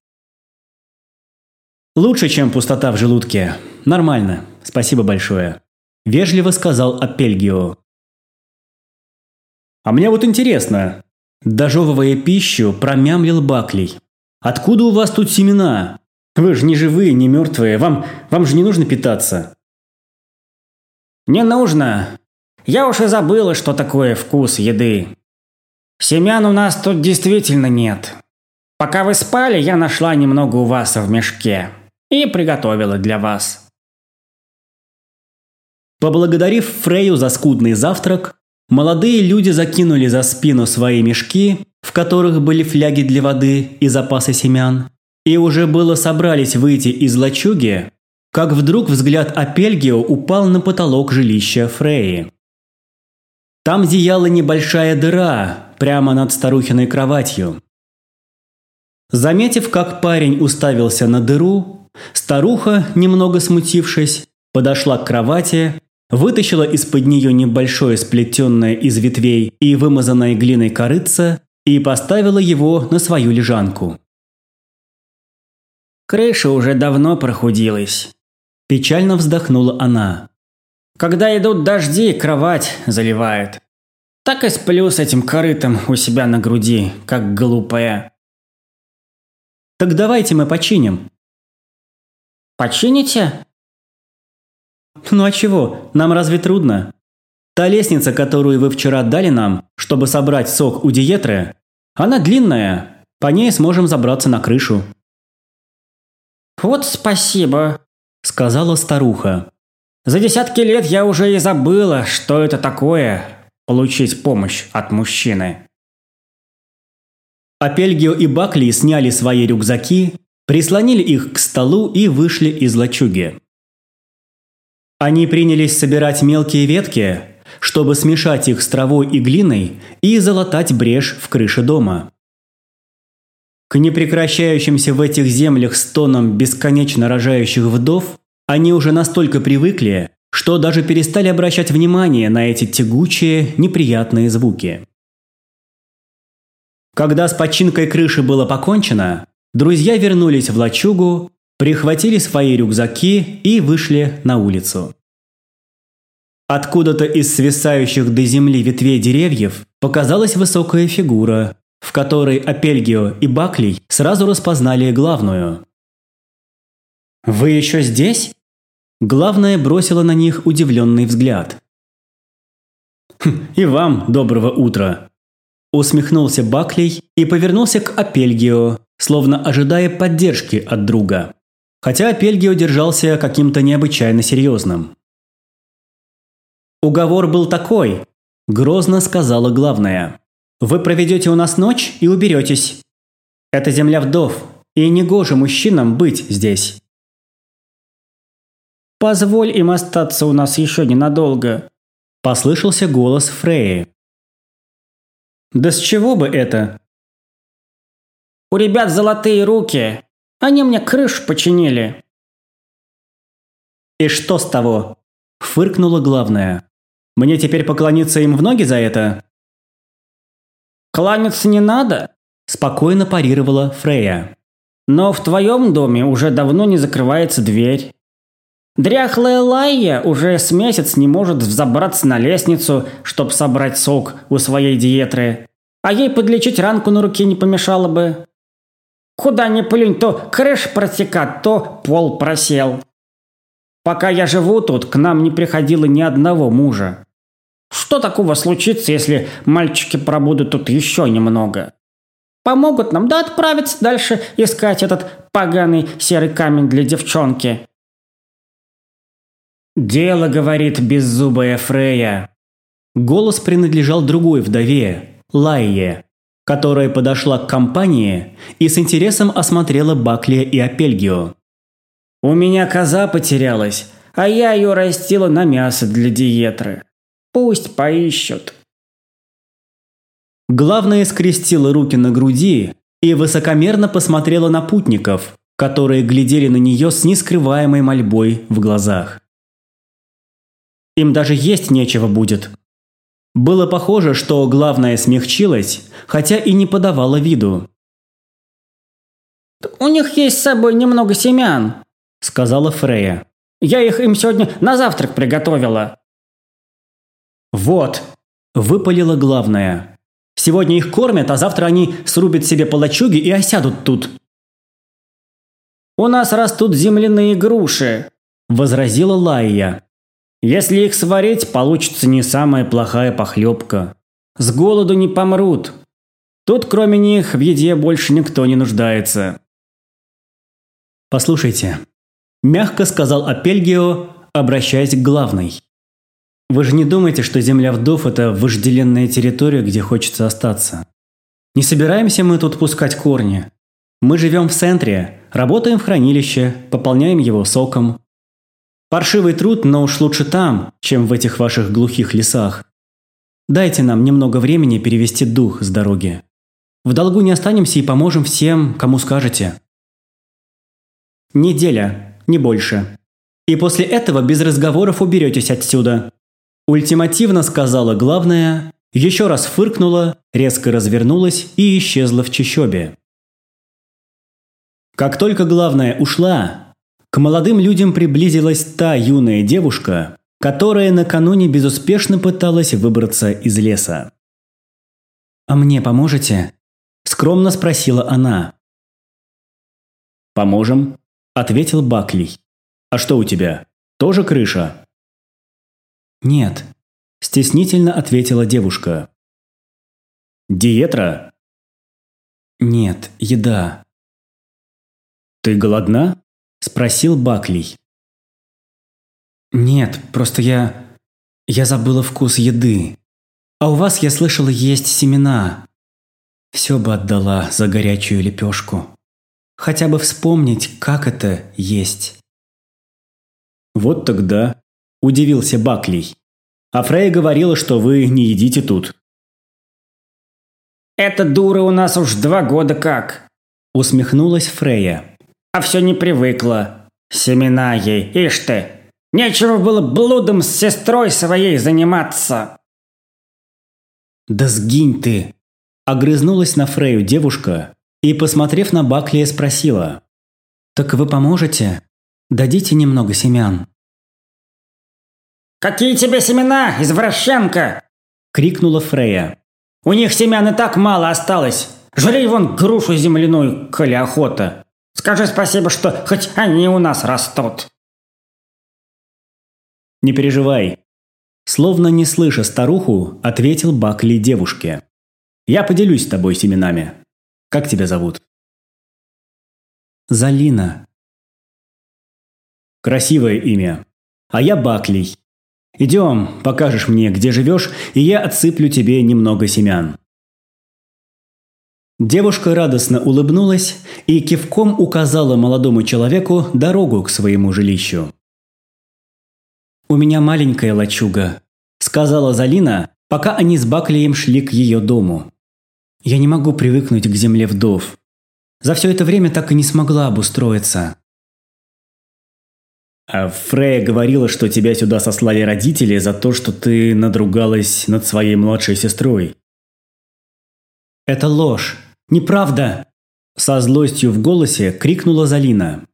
«Лучше, чем пустота в желудке. Нормально. Спасибо большое», – вежливо сказал Апельгио. «А мне вот интересно», – дожевывая пищу, промямлил Баклей. «Откуда у вас тут семена? Вы же не живые, не мертвые. Вам, вам же не нужно питаться». «Не нужно. Я уж и забыла, что такое вкус еды. Семян у нас тут действительно нет. Пока вы спали, я нашла немного у вас в мешке и приготовила для вас. Поблагодарив Фрею за скудный завтрак, молодые люди закинули за спину свои мешки, в которых были фляги для воды и запасы семян, и уже было собрались выйти из лачуги, как вдруг взгляд Апельгио упал на потолок жилища Фреи. Там зияла небольшая дыра прямо над старухиной кроватью. Заметив, как парень уставился на дыру, Старуха, немного смутившись, подошла к кровати, вытащила из-под нее небольшое сплетенное из ветвей и вымазанное глиной корыце и поставила его на свою лежанку. «Крыша уже давно прохудилась», – печально вздохнула она. «Когда идут дожди, кровать заливает. Так и сплю с этим корытом у себя на груди, как глупая». «Так давайте мы починим», Почините? Ну а чего? Нам разве трудно? Та лестница, которую вы вчера дали нам, чтобы собрать сок у диетры, она длинная. По ней сможем забраться на крышу. Вот спасибо, сказала старуха. За десятки лет я уже и забыла, что это такое – получить помощь от мужчины. Апельгио и Бакли сняли свои рюкзаки прислонили их к столу и вышли из лачуги. Они принялись собирать мелкие ветки, чтобы смешать их с травой и глиной и залатать брешь в крыше дома. К непрекращающимся в этих землях стонам бесконечно рожающих вдов они уже настолько привыкли, что даже перестали обращать внимание на эти тягучие, неприятные звуки. Когда с починкой крыши было покончено, Друзья вернулись в лачугу, прихватили свои рюкзаки и вышли на улицу. Откуда-то из свисающих до земли ветвей деревьев показалась высокая фигура, в которой Апельгио и Баклей сразу распознали главную. «Вы еще здесь?» Главная бросила на них удивленный взгляд. «Хм, «И вам доброго утра!» Усмехнулся Баклей и повернулся к Апельгио, словно ожидая поддержки от друга. Хотя Апельгио держался каким-то необычайно серьезным. «Уговор был такой», – грозно сказала главная. «Вы проведете у нас ночь и уберетесь. Это земля вдов, и негоже мужчинам быть здесь». «Позволь им остаться у нас еще ненадолго», – послышался голос Фреи. «Да с чего бы это?» «У ребят золотые руки. Они мне крышу починили». «И что с того?» – фыркнула главная. «Мне теперь поклониться им в ноги за это?» «Кланяться не надо», – спокойно парировала Фрея. «Но в твоем доме уже давно не закрывается дверь. Дряхлая Лайя уже с месяц не может взобраться на лестницу, чтобы собрать сок у своей диетры. А ей подлечить ранку на руке не помешало бы. Куда ни плюнь, то крыш протекает, то пол просел. Пока я живу тут, к нам не приходило ни одного мужа. Что такого случится, если мальчики пробудут тут еще немного? Помогут нам, да отправиться дальше искать этот поганый серый камень для девчонки. «Дело, — говорит беззубая Фрея». Голос принадлежал другой вдове, Лайе, которая подошла к компании и с интересом осмотрела Баклия и Апельгио. «У меня коза потерялась, а я ее растила на мясо для диетры. Пусть поищут». Главное скрестила руки на груди и высокомерно посмотрела на путников, которые глядели на нее с нескрываемой мольбой в глазах. Им даже есть нечего будет. Было похоже, что главное смягчилось, хотя и не подавала виду. «У них есть с собой немного семян», – сказала Фрея. «Я их им сегодня на завтрак приготовила». «Вот», – выпалила главная. «Сегодня их кормят, а завтра они срубят себе полочуги и осядут тут». «У нас растут земляные груши», – возразила Лайя. Если их сварить, получится не самая плохая похлебка. С голоду не помрут. Тут кроме них в еде больше никто не нуждается. Послушайте, мягко сказал Апельгио, обращаясь к главной. Вы же не думаете, что земля вдов – это вожделенная территория, где хочется остаться? Не собираемся мы тут пускать корни. Мы живем в центре, работаем в хранилище, пополняем его соком. Паршивый труд, но уж лучше там, чем в этих ваших глухих лесах. Дайте нам немного времени перевести дух с дороги. В долгу не останемся и поможем всем, кому скажете. Неделя, не больше. И после этого без разговоров уберетесь отсюда. Ультимативно сказала главная, еще раз фыркнула, резко развернулась и исчезла в чащобе. Как только главная ушла, к молодым людям приблизилась та юная девушка, которая накануне безуспешно пыталась выбраться из леса. «А мне поможете?» – скромно спросила она. «Поможем», – ответил Баклей. «А что у тебя? Тоже крыша?» «Нет», – стеснительно ответила девушка. «Диетра?» «Нет, еда». «Ты голодна?» Спросил Баклей. «Нет, просто я... Я забыла вкус еды. А у вас, я слышала, есть семена. Все бы отдала за горячую лепешку. Хотя бы вспомнить, как это есть». «Вот тогда», – удивился Баклей. «А Фрейя говорила, что вы не едите тут». «Эта дура у нас уж два года как», – усмехнулась Фрейя а все не привыкла. Семена ей, ишь ты. Нечего было блудом с сестрой своей заниматься. Да сгинь ты! Огрызнулась на Фрею девушка и, посмотрев на Баклия, спросила. «Так вы поможете? Дадите немного семян?» «Какие тебе семена, извращенка?» – крикнула Фрея. «У них семян и так мало осталось. Жри вон грушу земляную, коли охота. Скажи спасибо, что хоть они у нас растут». «Не переживай». Словно не слыша старуху, ответил Бакли девушке. «Я поделюсь с тобой семенами. Как тебя зовут?» Залина. Красивое имя. А я Баклей. Идем, покажешь мне, где живешь, и я отсыплю тебе немного семян. Девушка радостно улыбнулась и кивком указала молодому человеку дорогу к своему жилищу. «У меня маленькая лачуга», – сказала Залина, пока они с Баклием шли к ее дому. «Я не могу привыкнуть к земле вдов. За все это время так и не смогла обустроиться. А Фрея говорила, что тебя сюда сослали родители за то, что ты надругалась над своей младшей сестрой. Это ложь. Неправда. Со злостью в голосе крикнула Залина.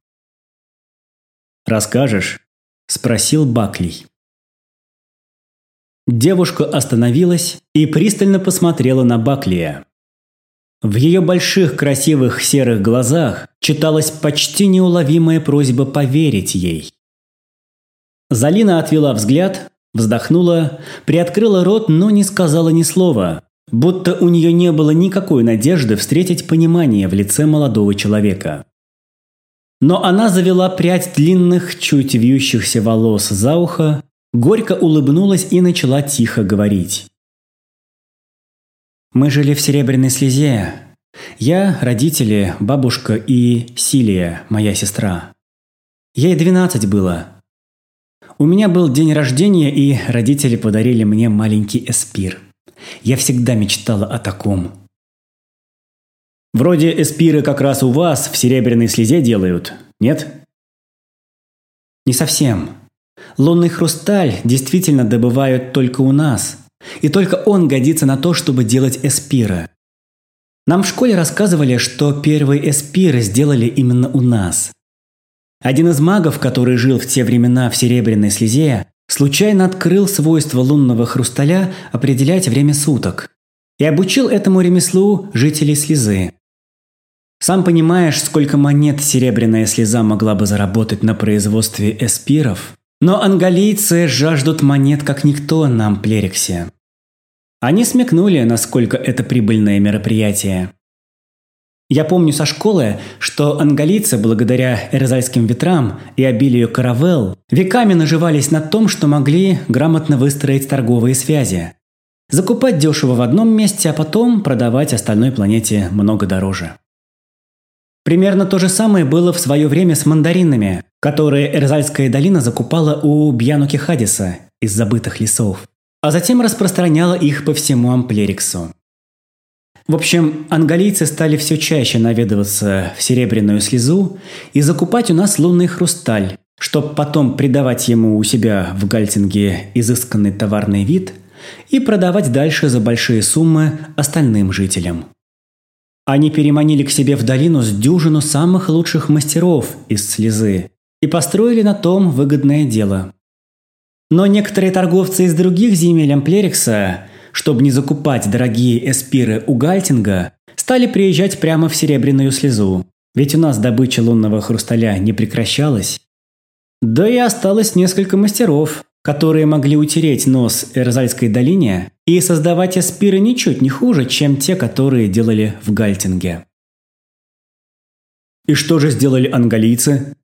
«Расскажешь?» – спросил Баклей. Девушка остановилась и пристально посмотрела на Баклия. В ее больших красивых серых глазах читалась почти неуловимая просьба поверить ей. Залина отвела взгляд, вздохнула, приоткрыла рот, но не сказала ни слова, будто у нее не было никакой надежды встретить понимание в лице молодого человека. Но она завела прядь длинных, чуть вьющихся волос за ухо, горько улыбнулась и начала тихо говорить. Мы жили в Серебряной Слезе. Я, родители, бабушка и Силия, моя сестра. Ей 12 было. У меня был день рождения, и родители подарили мне маленький эспир. Я всегда мечтала о таком. Вроде эспиры как раз у вас в Серебряной Слезе делают, нет? Не совсем. Лунный хрусталь действительно добывают только у нас. И только он годится на то, чтобы делать эспира. Нам в школе рассказывали, что первые эспиры сделали именно у нас. Один из магов, который жил в те времена в Серебряной Слезе, случайно открыл свойство лунного хрусталя определять время суток и обучил этому ремеслу жителей Слезы. Сам понимаешь, сколько монет Серебряная Слеза могла бы заработать на производстве эспиров, но ангалийцы жаждут монет как никто нам, Плериксе. Они смекнули, насколько это прибыльное мероприятие. Я помню со школы, что ангалийцы, благодаря эрзальским ветрам и обилию каравелл, веками наживались на том, что могли грамотно выстроить торговые связи. Закупать дешево в одном месте, а потом продавать остальной планете много дороже. Примерно то же самое было в свое время с мандаринами, которые Эрзальская долина закупала у Бьянуки Хадиса из забытых лесов, а затем распространяла их по всему Амплериксу. В общем, ангалийцы стали все чаще наведываться в Серебряную слезу и закупать у нас лунный хрусталь, чтобы потом придавать ему у себя в Гальтинге изысканный товарный вид и продавать дальше за большие суммы остальным жителям. Они переманили к себе в долину с дюжину самых лучших мастеров из слезы и построили на том выгодное дело. Но некоторые торговцы из других земель Амплерикса, чтобы не закупать дорогие эспиры у Гальтинга, стали приезжать прямо в Серебряную слезу, ведь у нас добыча лунного хрусталя не прекращалась. Да и осталось несколько мастеров, которые могли утереть нос Эрзальской долине и создавать эспиры ничуть не хуже, чем те, которые делали в Гальтинге. И что же сделали ангалийцы?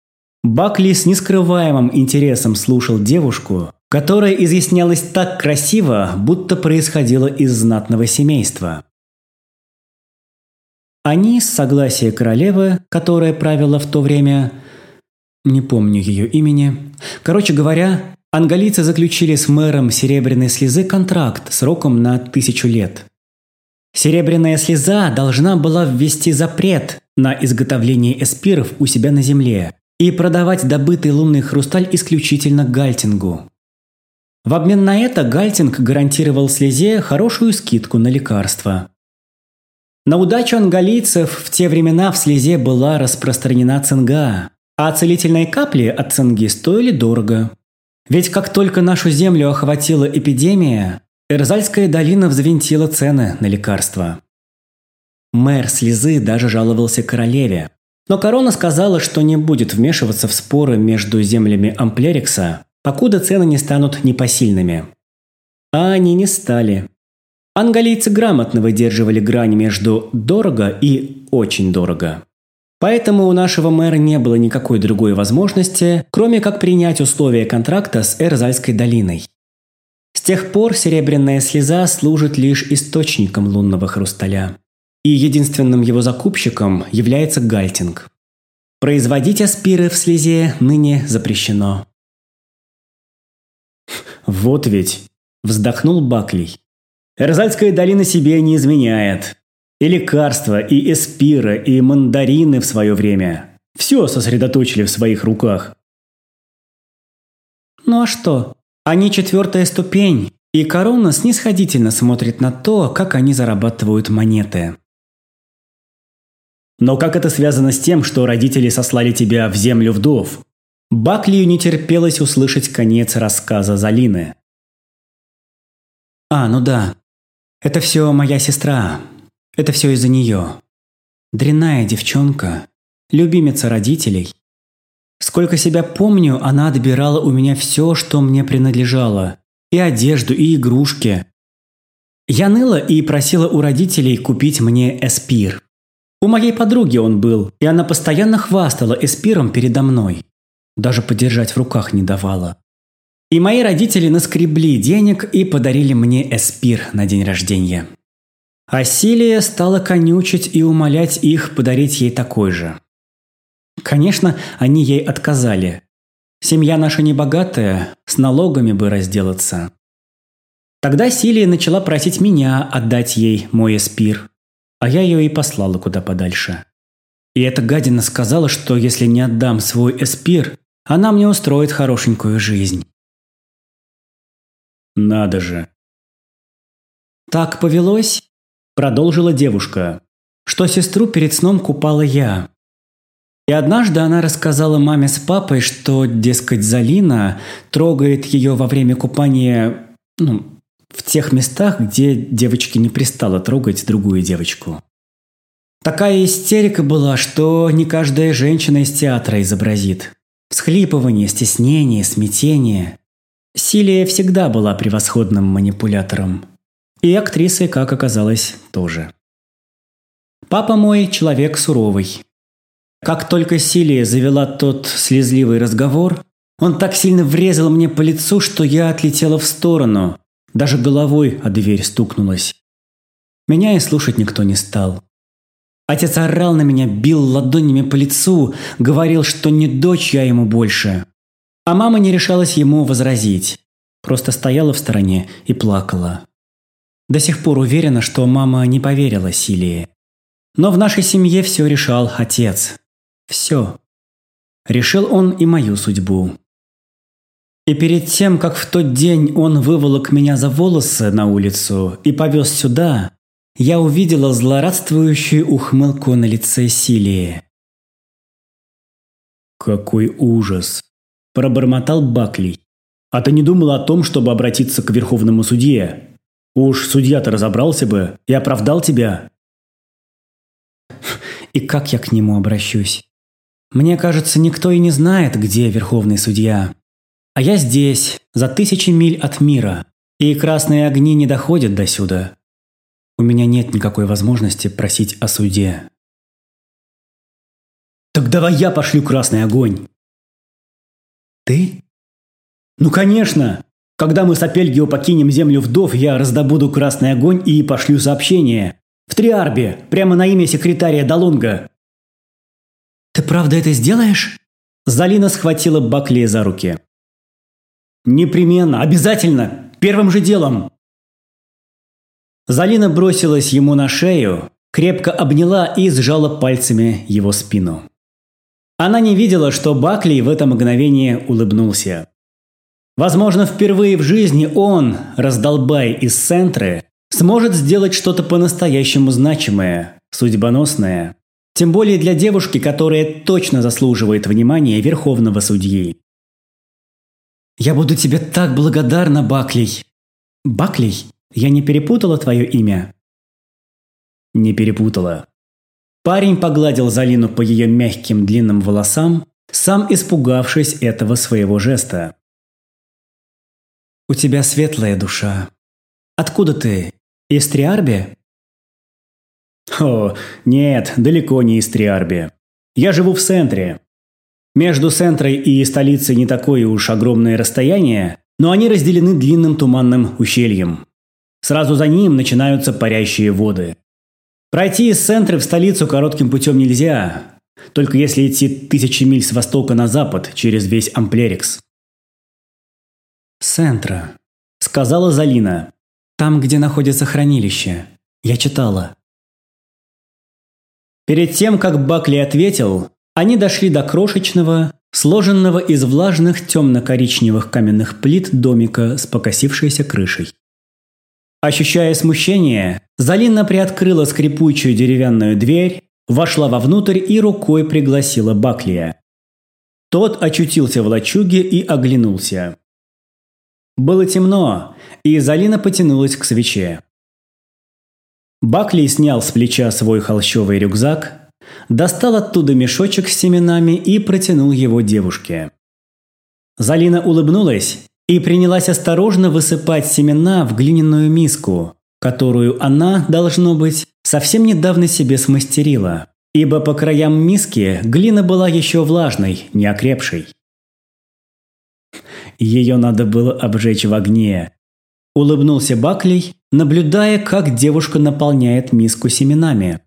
Бакли с нескрываемым интересом слушал девушку, которая изъяснялась так красиво, будто происходила из знатного семейства. Они, с согласия королевы, которая правила в то время, не помню ее имени, короче говоря, Ангалийцы заключили с мэром Серебряной Слезы контракт сроком на тысячу лет. Серебряная Слеза должна была ввести запрет на изготовление эспиров у себя на земле и продавать добытый лунный хрусталь исключительно Гальтингу. В обмен на это Гальтинг гарантировал Слезе хорошую скидку на лекарства. На удачу ангалийцев в те времена в слезе была распространена цинга, а целительные капли от цинги стоили дорого. Ведь как только нашу землю охватила эпидемия, Эрзальская долина взвинтила цены на лекарства. Мэр слезы даже жаловался королеве. Но корона сказала, что не будет вмешиваться в споры между землями Амплерикса, покуда цены не станут непосильными. А они не стали. Ангалийцы грамотно выдерживали грань между «дорого» и «очень дорого». Поэтому у нашего мэра не было никакой другой возможности, кроме как принять условия контракта с Эрзальской долиной. С тех пор серебряная слеза служит лишь источником лунного хрусталя. И единственным его закупщиком является Гальтинг. Производить аспиры в слезе ныне запрещено. «Вот ведь!» – вздохнул Баклей. «Эрзальская долина себе не изменяет. И лекарства, и эспира, и мандарины в свое время. Все сосредоточили в своих руках. Ну а что? Они четвертая ступень, и корона снисходительно смотрит на то, как они зарабатывают монеты. Но как это связано с тем, что родители сослали тебя в землю вдов? Баклию не терпелось услышать конец рассказа Залины. А, ну да. Это все моя сестра, это все из-за нее. Дрянная девчонка, любимица родителей. Сколько себя помню, она отбирала у меня все, что мне принадлежало. И одежду, и игрушки. Я ныла и просила у родителей купить мне эспир. У моей подруги он был, и она постоянно хвастала эспиром передо мной. Даже подержать в руках не давала. И мои родители наскребли денег и подарили мне эспир на день рождения. Асилия стала конючить и умолять их подарить ей такой же. Конечно, они ей отказали. Семья наша небогатая, с налогами бы разделаться. Тогда Силия начала просить меня отдать ей мой эспир, а я ее и послала куда подальше. И эта гадина сказала, что если не отдам свой эспир, она мне устроит хорошенькую жизнь. Надо же. Так повелось, Продолжила девушка, что сестру перед сном купала я. И однажды она рассказала маме с папой, что, дескать, Залина трогает ее во время купания ну, в тех местах, где девочке не пристало трогать другую девочку. Такая истерика была, что не каждая женщина из театра изобразит. Всхлипывание, стеснение, смятение. Силия всегда была превосходным манипулятором. И актрисы, как оказалось, тоже. Папа мой человек суровый. Как только Силия завела тот слезливый разговор, он так сильно врезал мне по лицу, что я отлетела в сторону. Даже головой о дверь стукнулась. Меня и слушать никто не стал. Отец орал на меня, бил ладонями по лицу, говорил, что не дочь я ему больше. А мама не решалась ему возразить. Просто стояла в стороне и плакала. До сих пор уверена, что мама не поверила Силии. Но в нашей семье все решал отец. Все. Решил он и мою судьбу. И перед тем, как в тот день он выволок меня за волосы на улицу и повез сюда, я увидела злорадствующую ухмылку на лице Силии. «Какой ужас!» – пробормотал Бакли. «А ты не думала о том, чтобы обратиться к Верховному судье?» Уж судья-то разобрался бы и оправдал тебя. И как я к нему обращусь? Мне кажется, никто и не знает, где верховный судья. А я здесь, за тысячи миль от мира, и красные огни не доходят до сюда. У меня нет никакой возможности просить о суде. Так давай я пошлю красный огонь. Ты? Ну конечно! Когда мы с Апельгио покинем землю вдов, я раздобуду красный огонь и пошлю сообщение. В Триарбе, прямо на имя секретаря Далунга. Ты правда это сделаешь? Залина схватила Бакли за руки. Непременно, обязательно, первым же делом. Залина бросилась ему на шею, крепко обняла и сжала пальцами его спину. Она не видела, что Бакли в это мгновение улыбнулся. Возможно, впервые в жизни он, раздолбай из центры, сможет сделать что-то по-настоящему значимое, Судьбоносная. Тем более для девушки, которая точно заслуживает внимания верховного судьи. «Я буду тебе так благодарна, Баклей!» «Баклей? Я не перепутала твое имя?» Не перепутала. Парень погладил Залину по ее мягким длинным волосам, сам испугавшись этого своего жеста. «У тебя светлая душа. Откуда ты? Из Триарби?» «О, нет, далеко не из Триарби. Я живу в центре. Между центрой и столицей не такое уж огромное расстояние, но они разделены длинным туманным ущельем. Сразу за ним начинаются парящие воды. Пройти из центра в столицу коротким путем нельзя, только если идти тысячи миль с востока на запад через весь Амплерикс. «Центра», — сказала Залина. «Там, где находится хранилище. Я читала». Перед тем, как Бакли ответил, они дошли до крошечного, сложенного из влажных темно-коричневых каменных плит домика с покосившейся крышей. Ощущая смущение, Залина приоткрыла скрипучую деревянную дверь, вошла вовнутрь и рукой пригласила Баклия. Тот очутился в лачуге и оглянулся. Было темно, и Залина потянулась к свече. Бакли снял с плеча свой холщовый рюкзак, достал оттуда мешочек с семенами и протянул его девушке. Залина улыбнулась и принялась осторожно высыпать семена в глиняную миску, которую она, должно быть, совсем недавно себе смастерила, ибо по краям миски глина была еще влажной, не окрепшей. Ее надо было обжечь в огне. Улыбнулся Баклей, наблюдая, как девушка наполняет миску семенами.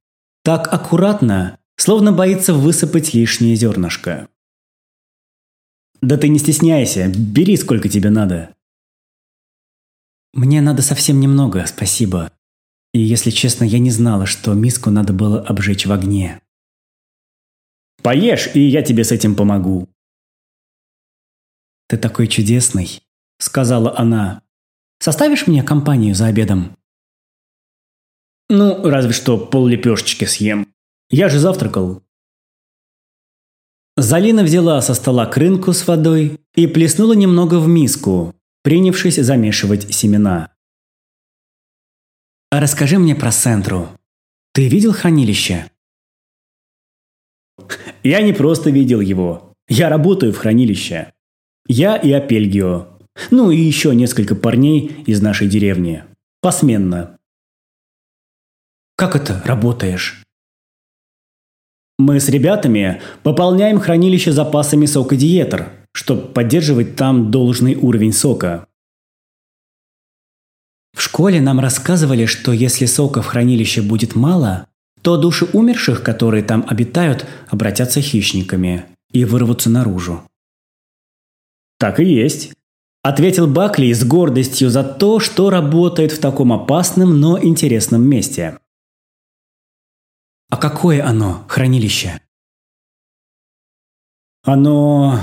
Так аккуратно, словно боится высыпать лишнее зернышко. «Да ты не стесняйся, бери сколько тебе надо». «Мне надо совсем немного, спасибо. И, если честно, я не знала, что миску надо было обжечь в огне». «Поешь, и я тебе с этим помогу». «Ты такой чудесный», — сказала она. «Составишь мне компанию за обедом?» «Ну, разве что пол лепешечки съем. Я же завтракал». Залина взяла со стола крынку с водой и плеснула немного в миску, принявшись замешивать семена. «А расскажи мне про Сентру. Ты видел хранилище?» «Я не просто видел его. Я работаю в хранилище. Я и Апельгио. Ну и еще несколько парней из нашей деревни. Посменно». «Как это работаешь?» Мы с ребятами пополняем хранилище запасами сока Диетер, чтобы поддерживать там должный уровень сока. В школе нам рассказывали, что если сока в хранилище будет мало, то души умерших, которые там обитают, обратятся хищниками и вырвутся наружу. Так и есть. Ответил Бакли с гордостью за то, что работает в таком опасном, но интересном месте. А какое оно, хранилище? Оно...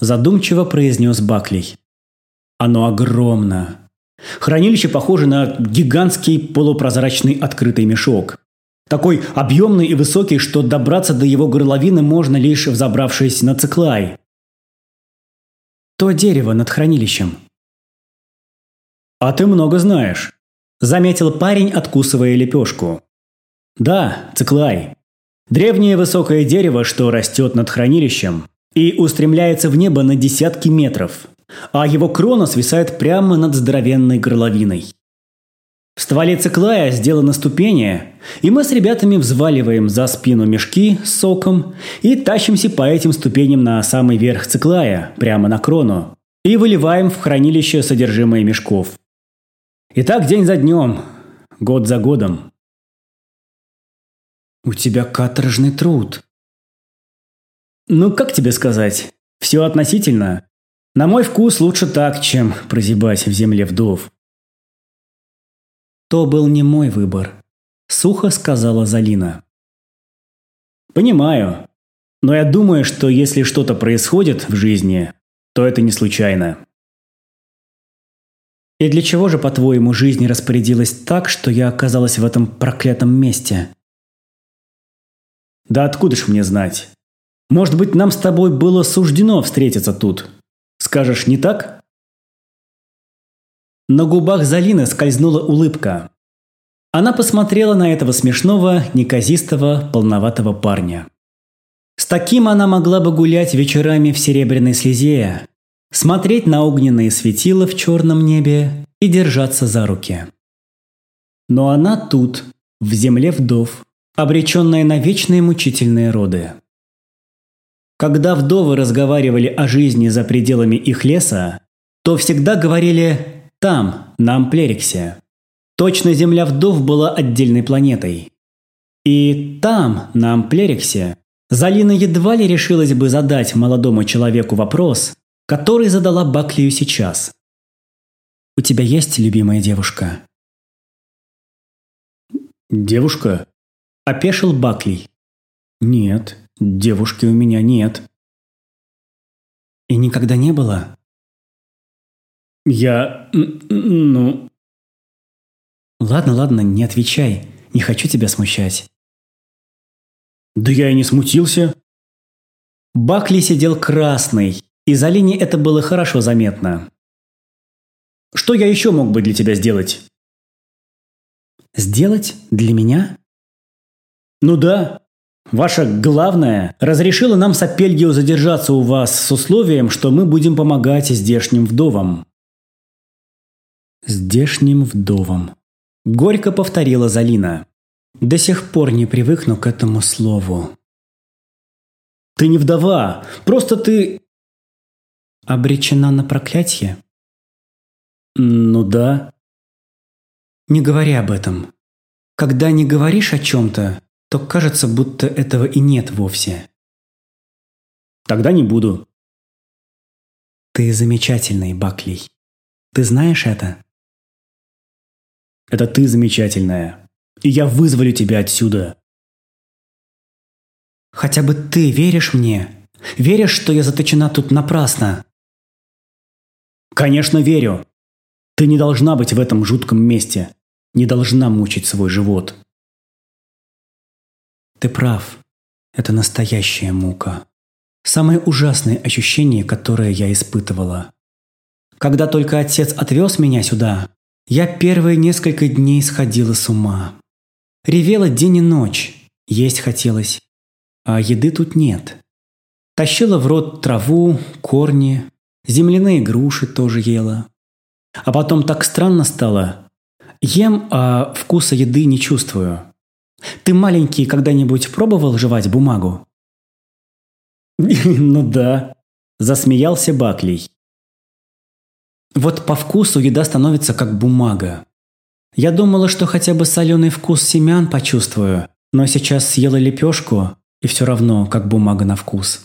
Задумчиво произнес Баклей. Оно огромно. Хранилище похоже на гигантский полупрозрачный открытый мешок. Такой объемный и высокий, что добраться до его горловины можно лишь взобравшись на циклай. То дерево над хранилищем. А ты много знаешь. Заметил парень, откусывая лепешку. Да, циклай. Древнее высокое дерево, что растет над хранилищем и устремляется в небо на десятки метров, а его крона свисает прямо над здоровенной горловиной. В стволе циклая сделаны ступени, и мы с ребятами взваливаем за спину мешки с соком и тащимся по этим ступеням на самый верх циклая, прямо на крону, и выливаем в хранилище содержимое мешков. И так день за днем, год за годом. У тебя каторжный труд. Ну, как тебе сказать? Все относительно. На мой вкус лучше так, чем прозябать в земле вдов. То был не мой выбор, сухо сказала Залина. Понимаю. Но я думаю, что если что-то происходит в жизни, то это не случайно. И для чего же, по-твоему, жизнь распорядилась так, что я оказалась в этом проклятом месте? Да откуда ж мне знать? Может быть, нам с тобой было суждено встретиться тут? Скажешь, не так? На губах Залины скользнула улыбка. Она посмотрела на этого смешного, неказистого, полноватого парня. С таким она могла бы гулять вечерами в серебряной слезе, смотреть на огненные светила в черном небе и держаться за руки. Но она тут, в земле вдов, обреченная на вечные мучительные роды. Когда вдовы разговаривали о жизни за пределами их леса, то всегда говорили «там, на Амплериксе». Точно земля вдов была отдельной планетой. И там, на Амплериксе, Залина едва ли решилась бы задать молодому человеку вопрос, который задала Баклию сейчас. «У тебя есть любимая девушка?» «Девушка?» – опешил Баклий. «Нет, девушки у меня нет». «И никогда не было?» «Я... ну...» «Ладно, ладно, не отвечай. Не хочу тебя смущать». «Да я и не смутился». Бакли сидел красный, и за линией это было хорошо заметно. «Что я еще мог бы для тебя сделать?» Сделать для меня? Ну да. Ваша главная разрешила нам с Апельгио задержаться у вас с условием, что мы будем помогать здешним вдовам. Здешним вдовам. Горько повторила Залина. До сих пор не привыкну к этому слову. Ты не вдова, просто ты... Обречена на проклятие? Ну да. Не говори об этом. Когда не говоришь о чем-то, то кажется, будто этого и нет вовсе. Тогда не буду. Ты замечательный, Баклей. Ты знаешь это? Это ты замечательная. И я вызволю тебя отсюда. Хотя бы ты веришь мне? Веришь, что я заточена тут напрасно? Конечно, верю. Ты не должна быть в этом жутком месте не должна мучить свой живот. Ты прав. Это настоящая мука. Самое ужасное ощущение, которое я испытывала. Когда только отец отвез меня сюда, я первые несколько дней сходила с ума. Ревела день и ночь, есть хотелось, а еды тут нет. Тащила в рот траву, корни, земляные груши тоже ела. А потом так странно стало, Ем, а вкуса еды не чувствую. Ты маленький когда-нибудь пробовал жевать бумагу? (laughs) Ну да, засмеялся Баклей. Вот по вкусу еда становится как бумага. Я думала, что хотя бы соленый вкус семян почувствую, но сейчас съела лепешку, и все равно как бумага на вкус.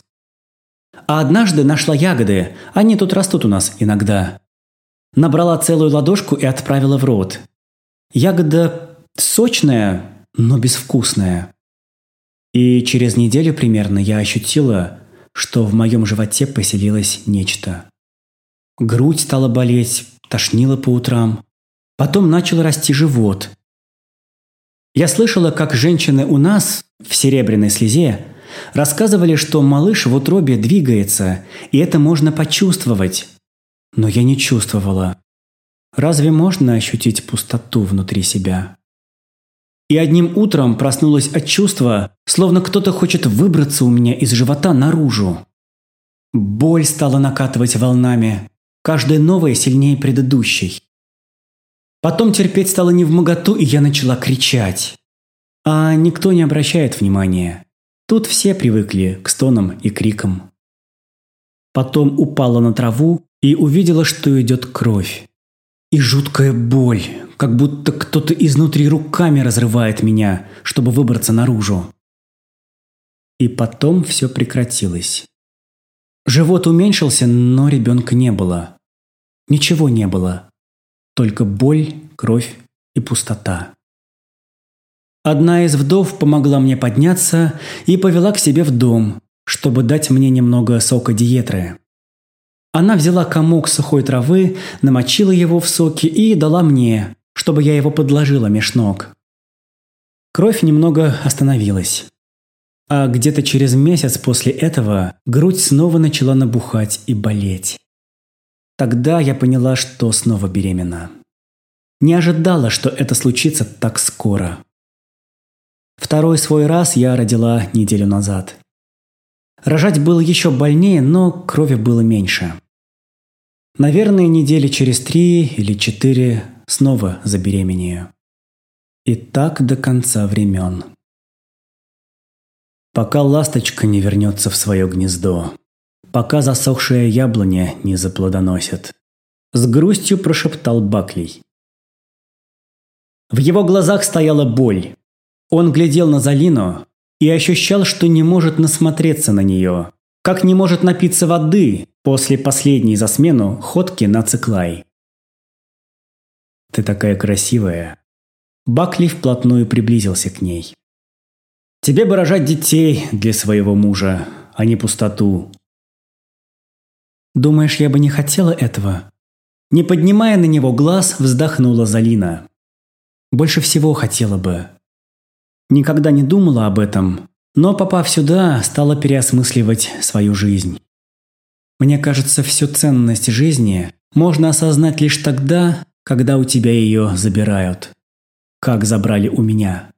А однажды нашла ягоды, они тут растут у нас иногда. Набрала целую ладошку и отправила в рот. Ягода сочная, но безвкусная. И через неделю примерно я ощутила, что в моем животе поселилось нечто. Грудь стала болеть, тошнило по утрам. Потом начал расти живот. Я слышала, как женщины у нас, в серебряной слезе, рассказывали, что малыш в утробе двигается, и это можно почувствовать. Но я не чувствовала. Разве можно ощутить пустоту внутри себя? И одним утром проснулась от чувства, словно кто-то хочет выбраться у меня из живота наружу. Боль стала накатывать волнами, каждая новая сильнее предыдущей. Потом терпеть стало не в моготу, и я начала кричать. А никто не обращает внимания. Тут все привыкли к стонам и крикам. Потом упала на траву и увидела, что идет кровь. И жуткая боль, как будто кто-то изнутри руками разрывает меня, чтобы выбраться наружу. И потом все прекратилось. Живот уменьшился, но ребенка не было. Ничего не было. Только боль, кровь и пустота. Одна из вдов помогла мне подняться и повела к себе в дом, чтобы дать мне немного сока диетры. Она взяла комок сухой травы, намочила его в соке и дала мне, чтобы я его подложила меж ног. Кровь немного остановилась. а где-то через месяц после этого грудь снова начала набухать и болеть. Тогда я поняла, что снова беременна. Не ожидала, что это случится так скоро. Второй свой раз я родила неделю назад. Рожать было еще больнее, но крови было меньше. Наверное, недели через три или четыре снова забеременею. И так до конца времен. Пока ласточка не вернется в свое гнездо, пока засохшая яблоня не заплодоносит. С грустью прошептал Баклей. В его глазах стояла боль. Он глядел на Залину и ощущал, что не может насмотреться на нее, как не может напиться воды после последней за смену ходки на циклай. «Ты такая красивая». Бакли вплотную приблизился к ней. «Тебе бы рожать детей для своего мужа, а не пустоту». «Думаешь, я бы не хотела этого?» Не поднимая на него глаз, вздохнула Залина. Больше всего хотела бы. Никогда не думала об этом, но, попав сюда, стала переосмысливать свою жизнь. Мне кажется, всю ценность жизни можно осознать лишь тогда, когда у тебя ее забирают. Как забрали у меня.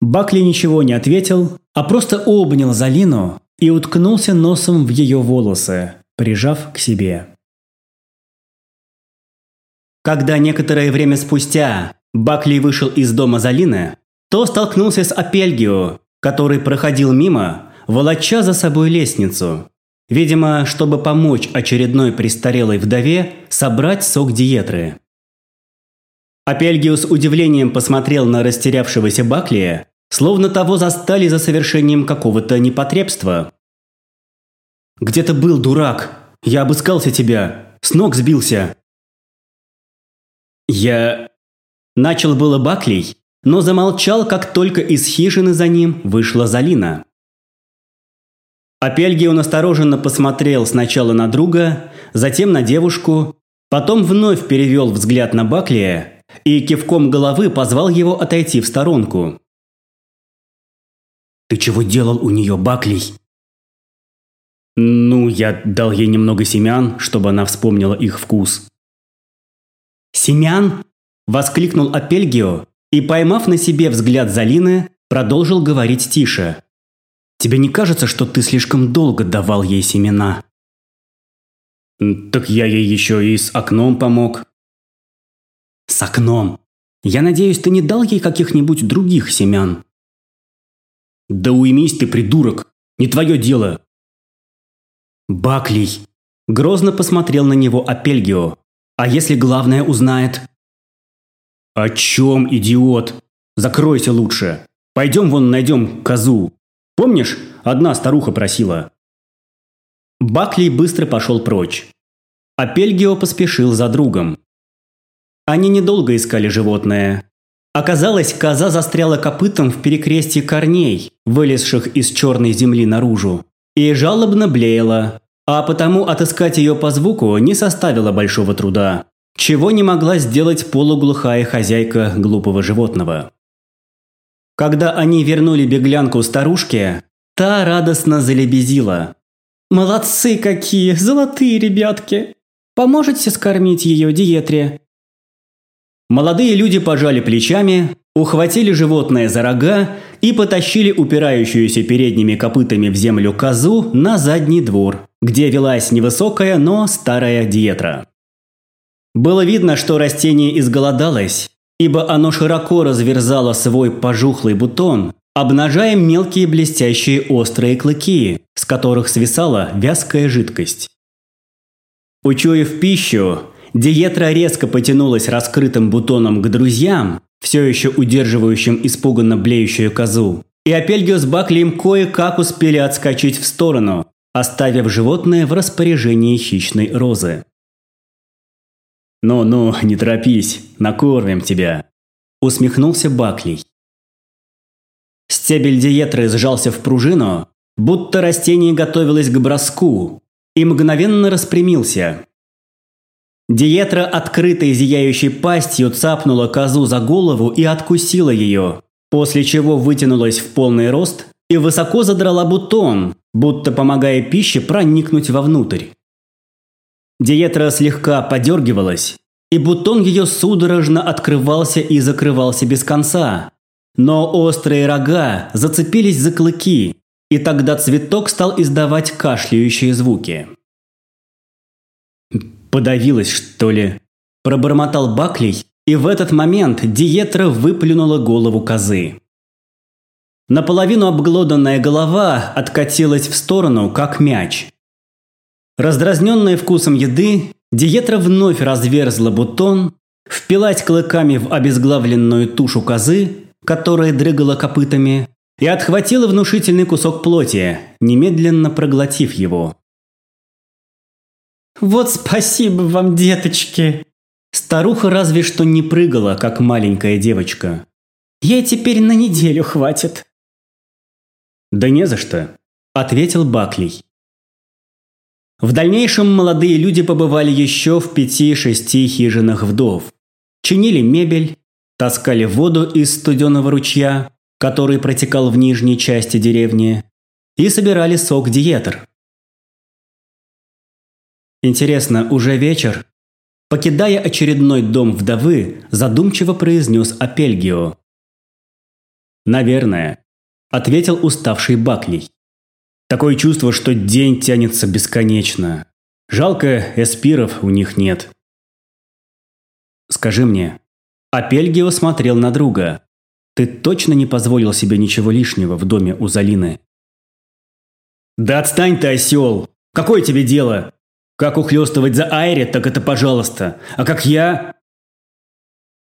Бакли ничего не ответил, а просто обнял Залину и уткнулся носом в ее волосы, прижав к себе. Когда некоторое время спустя Бакли вышел из дома Залины, то столкнулся с Апельгио, который проходил мимо, волоча за собой лестницу. Видимо, чтобы помочь очередной престарелой вдове собрать сок диетры. Апельгио с удивлением посмотрел на растерявшегося Баклия, словно того застали за совершением какого-то непотребства. «Где ты был, дурак? Я обыскался тебя. С ног сбился. «Я...» Начал было Баклей, но замолчал, как только из хижины за ним вышла Залина. Апельгион осторожно посмотрел сначала на друга, затем на девушку, потом вновь перевел взгляд на Баклия и кивком головы позвал его отойти в сторонку. «Ты чего делал у нее, Баклей?» «Ну, я дал ей немного семян, чтобы она вспомнила их вкус», «Семян?» – воскликнул Апельгио и, поймав на себе взгляд Залины, продолжил говорить тише. «Тебе не кажется, что ты слишком долго давал ей семена?» «Так я ей еще и с окном помог». «С окном? Я надеюсь, ты не дал ей каких-нибудь других семян?» «Да уймись ты, придурок! Не твое дело!» «Баклей!» Грозно посмотрел на него Апельгио. А если главное узнает? О чем, идиот? Закройся лучше. Пойдем вон найдем козу. Помнишь, одна старуха просила? Бакли быстро пошел прочь. А Пельгио поспешил за другом. Они недолго искали животное. Оказалось, коза застряла копытом в перекрестии корней, вылезших из черной земли наружу, и жалобно блеяла, а потому отыскать ее по звуку не составило большого труда, чего не могла сделать полуглухая хозяйка глупого животного. Когда они вернули беглянку старушке, та радостно залебезила. «Молодцы какие, золотые ребятки! Поможете скормить ее диетре?» Молодые люди пожали плечами, ухватили животное за рога и потащили упирающуюся передними копытами в землю козу на задний двор, где велась невысокая, но старая диетра. Было видно, что растение изголодалось, ибо оно широко разверзало свой пожухлый бутон, обнажая мелкие блестящие острые клыки, с которых свисала вязкая жидкость. Учуяв пищу, диетра резко потянулась раскрытым бутоном к друзьям, все еще удерживающим испуганно блеющую козу. И Апельгио с Баклием кое-как успели отскочить в сторону, оставив животное в распоряжении хищной розы. «Ну-ну, не торопись, накормим тебя», – усмехнулся Баклей. Стебель диетры сжался в пружину, будто растение готовилось к броску, и мгновенно распрямился. Диетра открытой зияющей пастью цапнула козу за голову и откусила ее, после чего вытянулась в полный рост и высоко задрала бутон, будто помогая пище проникнуть вовнутрь. Диетра слегка подергивалась, и бутон ее судорожно открывался и закрывался без конца. Но острые рога зацепились за клыки, и тогда цветок стал издавать кашляющие звуки. «Подавилась, что ли?» – пробормотал Баклей, и в этот момент Диетра выплюнула голову козы. Наполовину обглоданная голова откатилась в сторону, как мяч. Раздразненная вкусом еды, Диетра вновь разверзла бутон, впилась клыками в обезглавленную тушу козы, которая дрыгала копытами, и отхватила внушительный кусок плоти, немедленно проглотив его. «Вот спасибо вам, деточки!» Старуха разве что не прыгала, как маленькая девочка. «Ей теперь на неделю хватит!» «Да не за что», – ответил Баклей. В дальнейшем молодые люди побывали еще в пяти-шести хижинах вдов. Чинили мебель, таскали воду из студеного ручья, который протекал в нижней части деревни, и собирали сок диетр. Интересно, уже вечер? Покидая очередной дом вдовы, задумчиво произнес Апельгио. «Наверное», ответил уставший Баклей. Такое чувство, что день тянется бесконечно. Жалко, эспиров у них нет. Скажи мне, Апельгио смотрел на друга. Ты точно не позволил себе ничего лишнего в доме у Залины? Да отстань ты, осел! Какое тебе дело? Как ухлёстывать за Айре, так это пожалуйста. А как я...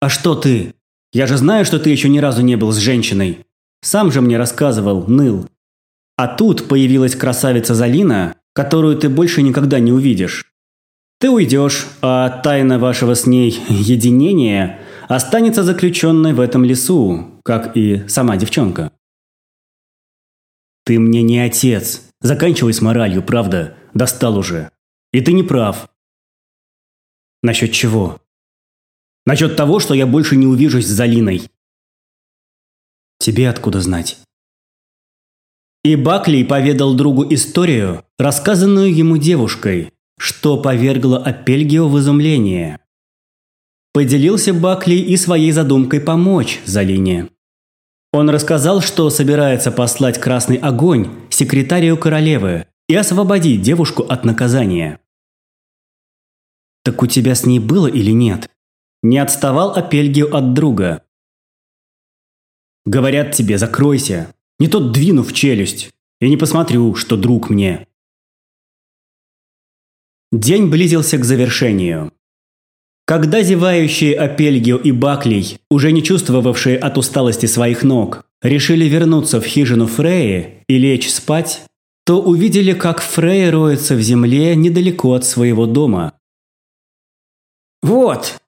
А что ты? Я же знаю, что ты еще ни разу не был с женщиной. Сам же мне рассказывал, ныл. А тут появилась красавица Залина, которую ты больше никогда не увидишь. Ты уйдешь, а тайна вашего с ней единения останется заключенной в этом лесу, как и сама девчонка. Ты мне не отец. Заканчивай с моралью, правда. Достал уже. И ты не прав. Насчет чего? Насчет того, что я больше не увижусь с Залиной. Тебе откуда знать? И Бакли поведал другу историю, рассказанную ему девушкой, что повергло Апельгио в изумление. Поделился Бакли и своей задумкой помочь Залине. Он рассказал, что собирается послать красный огонь секретарию королевы и освободить девушку от наказания. «Так у тебя с ней было или нет?» Не отставал Апельгио от друга. Говорят тебе, закройся. Не тот двину в челюсть. Я не посмотрю, что друг мне. День близился к завершению. Когда зевающие Апельгио и Баклей, уже не чувствовавшие от усталости своих ног, решили вернуться в хижину Фреи и лечь спать, то увидели, как Фрея роется в земле недалеко от своего дома. «Вот!»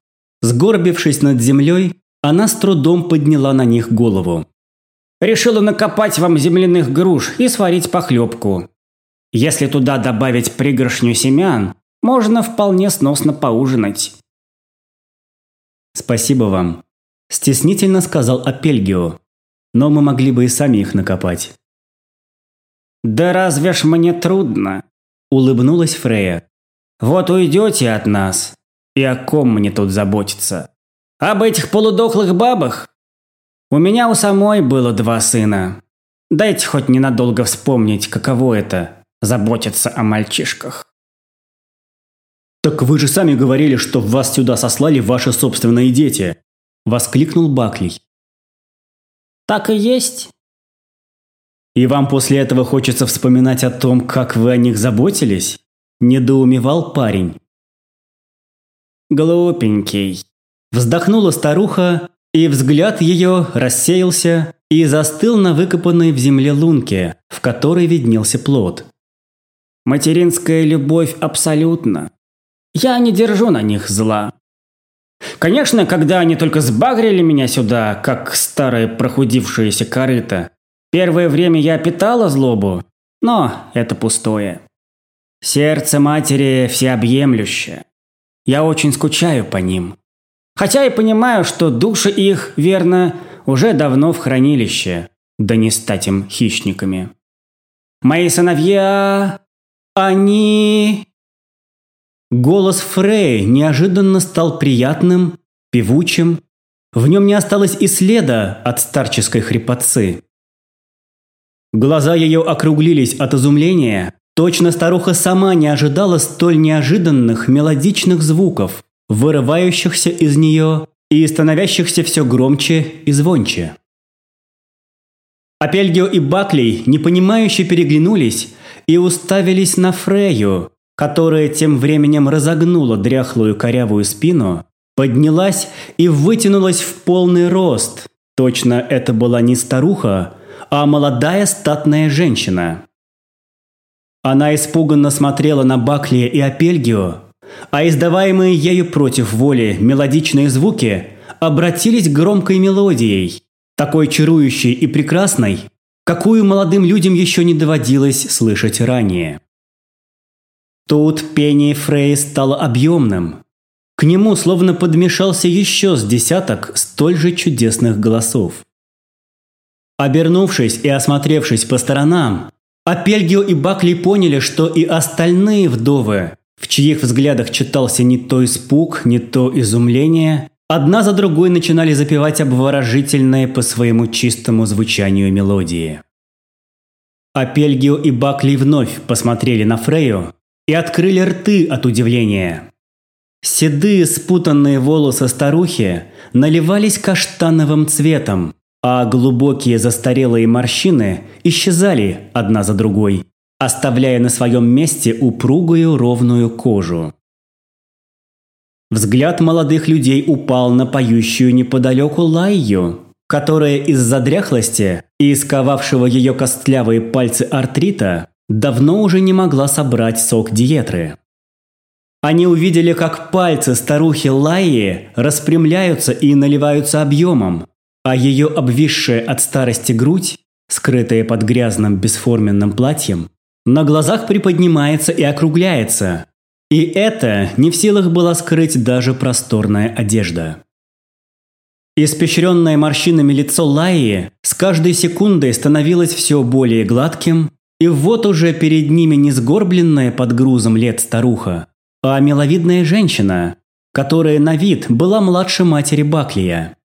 Сгорбившись над землей, она с трудом подняла на них голову. «Решила накопать вам земляных груш и сварить похлебку. Если туда добавить пригоршню семян, можно вполне сносно поужинать». «Спасибо вам», – стеснительно сказал Апельгио. «Но мы могли бы и сами их накопать». «Да разве ж мне трудно?» – улыбнулась Фрея. «Вот уйдете от нас, и о ком мне тут заботиться?» Об этих полудохлых бабах? У меня у самой было два сына. Дайте хоть ненадолго вспомнить, каково это – заботиться о мальчишках. «Так вы же сами говорили, что вас сюда сослали ваши собственные дети!» – воскликнул Баклей. «Так и есть». «И вам после этого хочется вспоминать о том, как вы о них заботились?» – недоумевал парень. «Глупенький», Вздохнула старуха, и взгляд ее рассеялся и застыл на выкопанной в земле лунке, в которой виднелся плод. Материнская любовь абсолютна. Я не держу на них зла. Конечно, когда они только сбагрили меня сюда, как старое прохудившееся корыто, первое время я питала злобу, но это пустое. Сердце матери всеобъемлюще. Я очень скучаю по ним. Хотя и понимаю, что души их, верно, уже давно в хранилище, да не стать им хищниками. Мои сыновья... они...» Голос Фрей неожиданно стал приятным, певучим. В нем не осталось и следа от старческой хрипотцы. Глаза ее округлились от изумления. Точно старуха сама не ожидала столь неожиданных мелодичных звуков, вырывающихся из нее и становящихся все громче и звонче. Апельгио и Баклей непонимающе переглянулись и уставились на Фрею, которая тем временем разогнула дряхлую корявую спину, поднялась и вытянулась в полный рост. Точно это была не старуха, а молодая статная женщина. Она испуганно смотрела на Баклия и Апельгио, а издаваемые ею против воли мелодичные звуки обратились к громкой мелодией, такой чарующей и прекрасной, какую молодым людям еще не доводилось слышать ранее. Тут пение Фрей стало объемным. К нему словно подмешался еще с десяток столь же чудесных голосов. Обернувшись и осмотревшись по сторонам, Апельгио и Бакли поняли, что и остальные вдовы, в чьих взглядах читался не то испуг, не то изумление, Одна за другой начинали запевать обворожительные по своему чистому звучанию мелодии. Апельгио и Бакли вновь посмотрели на Фрею и открыли рты от удивления. Седые спутанные волосы старухи наливались каштановым цветом, а глубокие застарелые морщины исчезали одна за другой, оставляя на своем месте упругую ровную кожу. Взгляд молодых людей упал на поющую неподалеку Лайю, которая из-за дряхлости и исковавшего ее костлявые пальцы артрита давно уже не могла собрать сок диетры. Они увидели, как пальцы старухи Лайи распрямляются и наливаются объемом, а ее обвисшая от старости грудь, скрытая под грязным бесформенным платьем, на глазах приподнимается и округляется, и это не в силах была скрыть даже просторная одежда. Испещренное морщинами лицо Лаи с каждой секундой становилось все более гладким, и вот уже перед ними не сгорбленная под грузом лет старуха, а миловидная женщина, которая на вид была младше матери Баклия.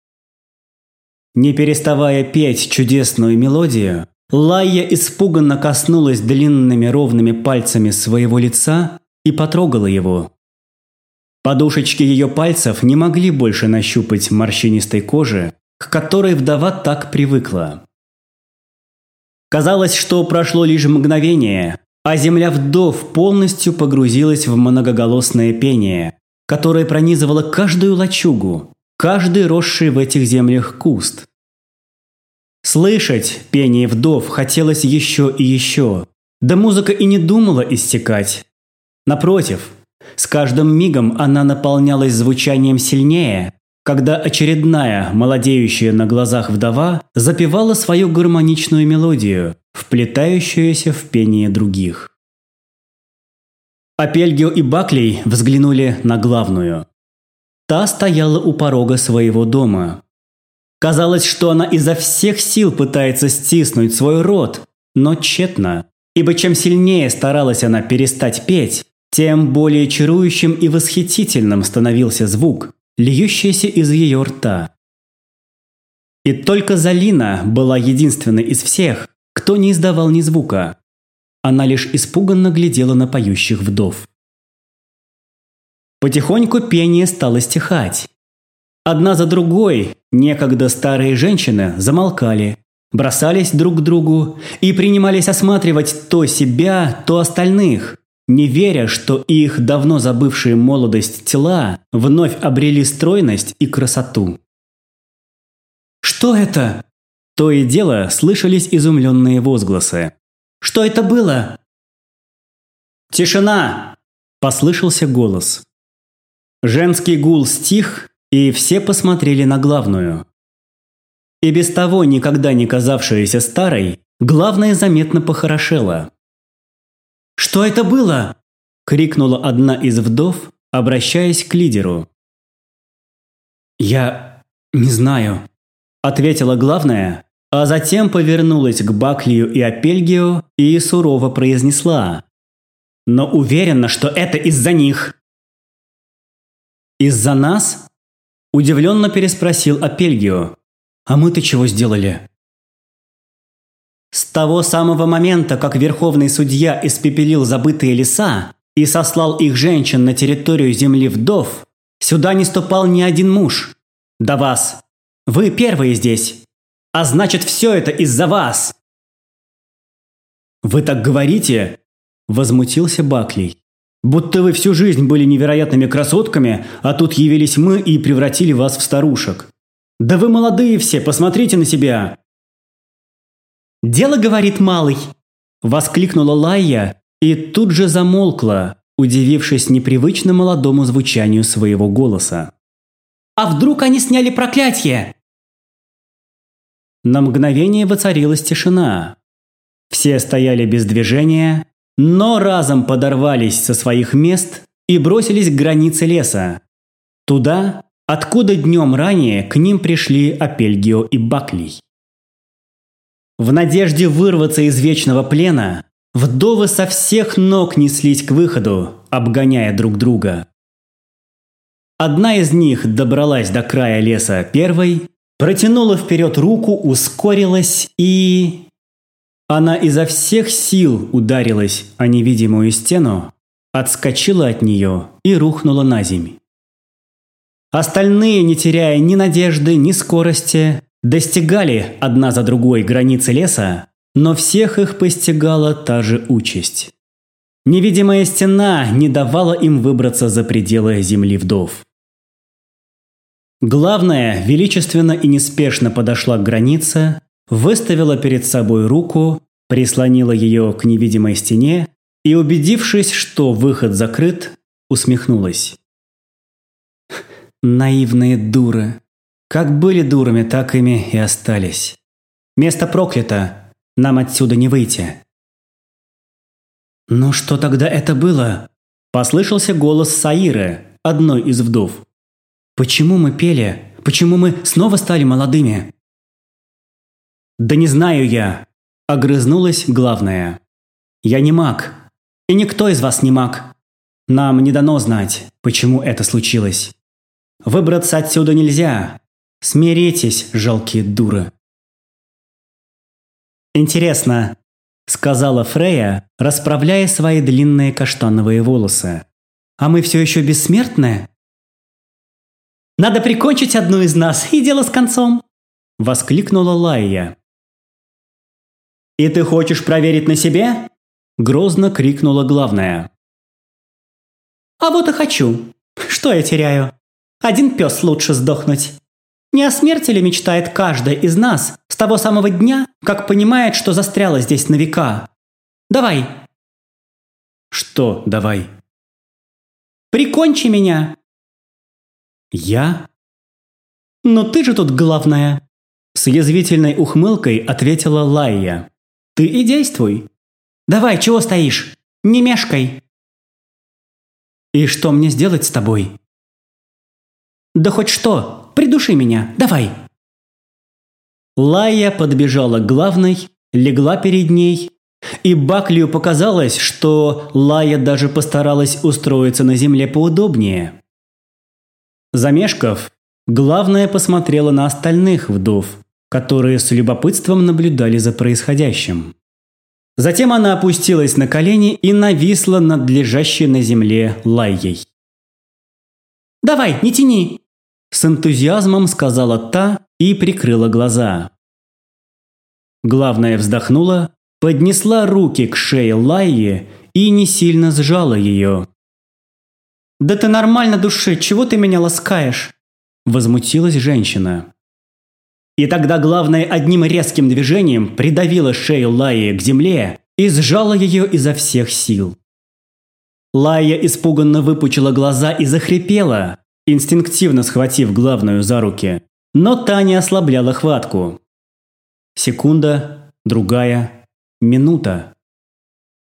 Не переставая петь чудесную мелодию, Лайя испуганно коснулась длинными ровными пальцами своего лица и потрогала его. Подушечки ее пальцев не могли больше нащупать морщинистой кожи, к которой вдова так привыкла. Казалось, что прошло лишь мгновение, а земля вдов полностью погрузилась в многоголосное пение, которое пронизывало каждую лачугу, каждый росший в этих землях куст. Слышать пение вдов хотелось еще и еще, да музыка и не думала истекать, Напротив, с каждым мигом она наполнялась звучанием сильнее, когда очередная, молодеющая на глазах вдова, запевала свою гармоничную мелодию, вплетающуюся в пение других. Апельгио и Баклей взглянули на главную. Та стояла у порога своего дома. Казалось, что она изо всех сил пытается стиснуть свой рот, но тщетно, ибо чем сильнее старалась она перестать петь, тем более чарующим и восхитительным становился звук, льющийся из ее рта. И только Залина была единственной из всех, кто не издавал ни звука. Она лишь испуганно глядела на поющих вдов. Потихоньку пение стало стихать. Одна за другой некогда старые женщины замолкали, бросались друг к другу и принимались осматривать то себя, то остальных, не веря, что их давно забывшие молодость тела вновь обрели стройность и красоту. «Что это?» То и дело слышались изумленные возгласы. «Что это было?» «Тишина!» – послышался голос. Женский гул стих, и все посмотрели на главную. И без того никогда не казавшаяся старой, главная заметно похорошела – «Что это было?» – крикнула одна из вдов, обращаясь к лидеру. «Я не знаю», – ответила главная, а затем повернулась к Баклию и Апельгию и сурово произнесла. «Но уверена, что это из-за них». «Из-за нас?» – удивленно переспросил Апельгио. «А мы-то чего сделали?» С того самого момента, как верховный судья испепелил забытые леса и сослал их женщин на территорию земли вдов, сюда не ступал ни один муж. До вас. Вы первые здесь. А значит, все это из-за вас. «Вы так говорите?» – возмутился Баклей. «Будто вы всю жизнь были невероятными красотками, а тут явились мы и превратили вас в старушек. Да вы молодые все, посмотрите на себя!» «Дело, говорит малый!» – воскликнула Лайя и тут же замолкла, удивившись непривычно молодому звучанию своего голоса. «А вдруг они сняли проклятие?» На мгновение воцарилась тишина. Все стояли без движения, но разом подорвались со своих мест и бросились к границе леса. Туда, откуда днем ранее к ним пришли Апельгио и Баклий. В надежде вырваться из вечного плена, вдовы со всех ног неслись к выходу, обгоняя друг друга. Одна из них добралась до края леса первой, протянула вперед руку, ускорилась и... Она изо всех сил ударилась о невидимую стену, отскочила от нее и рухнула на земь. Остальные, не теряя ни надежды, ни скорости, достигали одна за другой границы леса, но всех их постигала та же участь. Невидимая стена не давала им выбраться за пределы земли вдов. Главное, величественно и неспешно подошла к границе, выставила перед собой руку, прислонила ее к невидимой стене и, убедившись, что выход закрыт, усмехнулась. (laughs) Наивные дуры. Как были дурами, так ими и остались. Место проклято. Нам отсюда не выйти. «Ну что тогда это было?» Послышался голос Саиры, одной из вдов. «Почему мы пели? Почему мы снова стали молодыми?» «Да не знаю я!» – огрызнулась главная. «Я не маг. И никто из вас не маг. Нам не дано знать, почему это случилось. Выбраться отсюда нельзя, Смиритесь, жалкие дуры. «Интересно», – сказала Фрея, расправляя свои длинные каштановые волосы. «А мы все еще бессмертны?» «Надо прикончить одну из нас, и дело с концом!» – воскликнула Лайя. «И ты хочешь проверить на себе?» – грозно крикнула главная. «А вот и хочу. Что я теряю? Один пес лучше сдохнуть. Не о смерти ли мечтает каждая из нас с того самого дня, как понимает, что застряла здесь на века? Давай. Что давай? Прикончи меня. Я? Но ты же тут главная. С язвительной ухмылкой ответила Лайя. Ты и действуй. Давай, чего стоишь? Не мешкай. И что мне сделать с тобой? Да хоть что, Придуши меня, давай!» Лая подбежала к главной, легла перед ней, и Баклию показалось, что Лая даже постаралась устроиться на земле поудобнее. Замешков, главная посмотрела на остальных вдов, которые с любопытством наблюдали за происходящим. Затем она опустилась на колени и нависла над лежащей на земле Лайей. «Давай, не тяни!» С энтузиазмом сказала та и прикрыла глаза. Главная вздохнула, поднесла руки к шее Лайи и не сильно сжала ее. «Да ты нормально души, чего ты меня ласкаешь?» Возмутилась женщина. И тогда главное одним резким движением придавила шею Лайи к земле и сжала ее изо всех сил. Лая испуганно выпучила глаза и захрипела, инстинктивно схватив главную за руки, но та не ослабляла хватку. Секунда, другая, минута.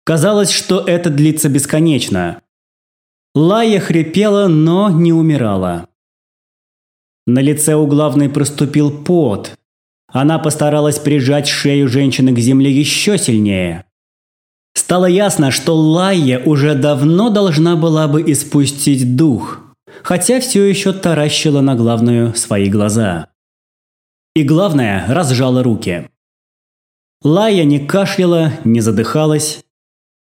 Казалось, что это длится бесконечно. Лая хрипела, но не умирала. На лице у главной проступил пот, Она постаралась прижать шею женщины к земле еще сильнее. Стало ясно, что Лайя уже давно должна была бы испустить дух, хотя все еще таращила на главную свои глаза. И главное, разжала руки. Лая не кашляла, не задыхалась.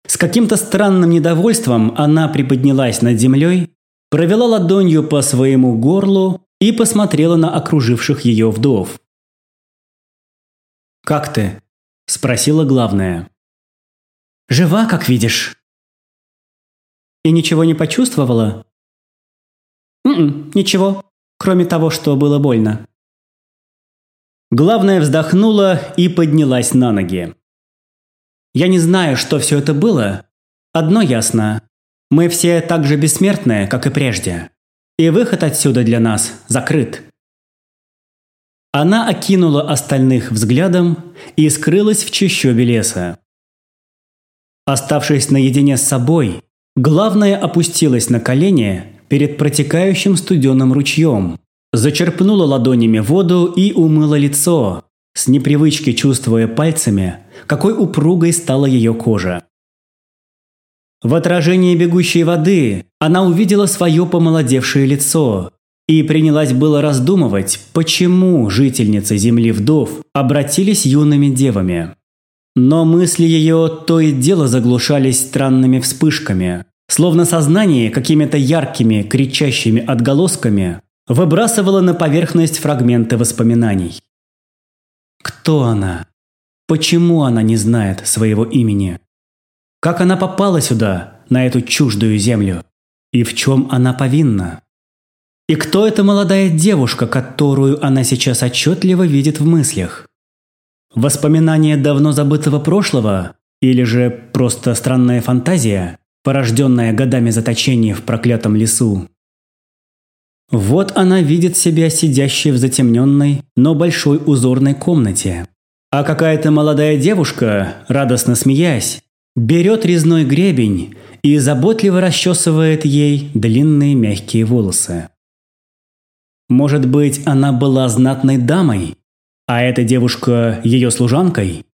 С каким-то странным недовольством она приподнялась над землей, провела ладонью по своему горлу и посмотрела на окруживших ее вдов. «Как ты?» – спросила главная. «Жива, как видишь». «И ничего не почувствовала?» «М «М-м, «Ничего, кроме того, что было больно». Главная вздохнула и поднялась на ноги. «Я не знаю, что все это было. Одно ясно. Мы все так же бессмертные, как и прежде. И выход отсюда для нас закрыт». Она окинула остальных взглядом и скрылась в чащобе леса. Оставшись наедине с собой, главная опустилась на колени перед протекающим студеным ручьем, зачерпнула ладонями воду и умыла лицо, с непривычки чувствуя пальцами, какой упругой стала ее кожа. В отражении бегущей воды она увидела свое помолодевшее лицо и принялась было раздумывать, почему жительницы земли вдов обратились юными девами. Но мысли ее то и дело заглушались странными вспышками, словно сознание какими-то яркими, кричащими отголосками выбрасывало на поверхность фрагменты воспоминаний. Кто она? Почему она не знает своего имени? Как она попала сюда, на эту чуждую землю? И в чем она повинна? И кто эта молодая девушка, которую она сейчас отчетливо видит в мыслях? Воспоминание давно забытого прошлого? Или же просто странная фантазия, порожденная годами заточения в проклятом лесу? Вот она видит себя сидящей в затемненной, но большой узорной комнате. А какая-то молодая девушка, радостно смеясь, берет резной гребень и заботливо расчесывает ей длинные мягкие волосы. Может быть, она была знатной дамой, а эта девушка ее служанкой?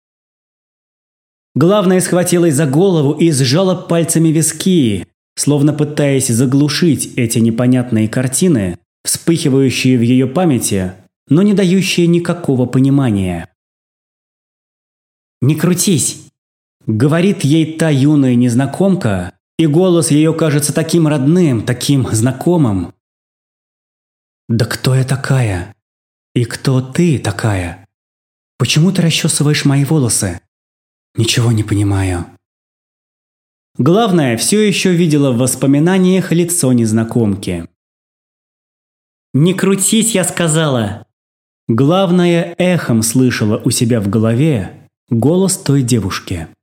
Главное схватилась за голову и сжала пальцами виски, словно пытаясь заглушить эти непонятные картины, вспыхивающие в ее памяти, но не дающие никакого понимания. «Не крутись!» – говорит ей та юная незнакомка, и голос ее кажется таким родным, таким знакомым, «Да кто я такая? И кто ты такая? Почему ты расчесываешь мои волосы? Ничего не понимаю». Главное, все еще видела в воспоминаниях лицо незнакомки. «Не крутись, я сказала!» Главное, эхом слышала у себя в голове голос той девушки –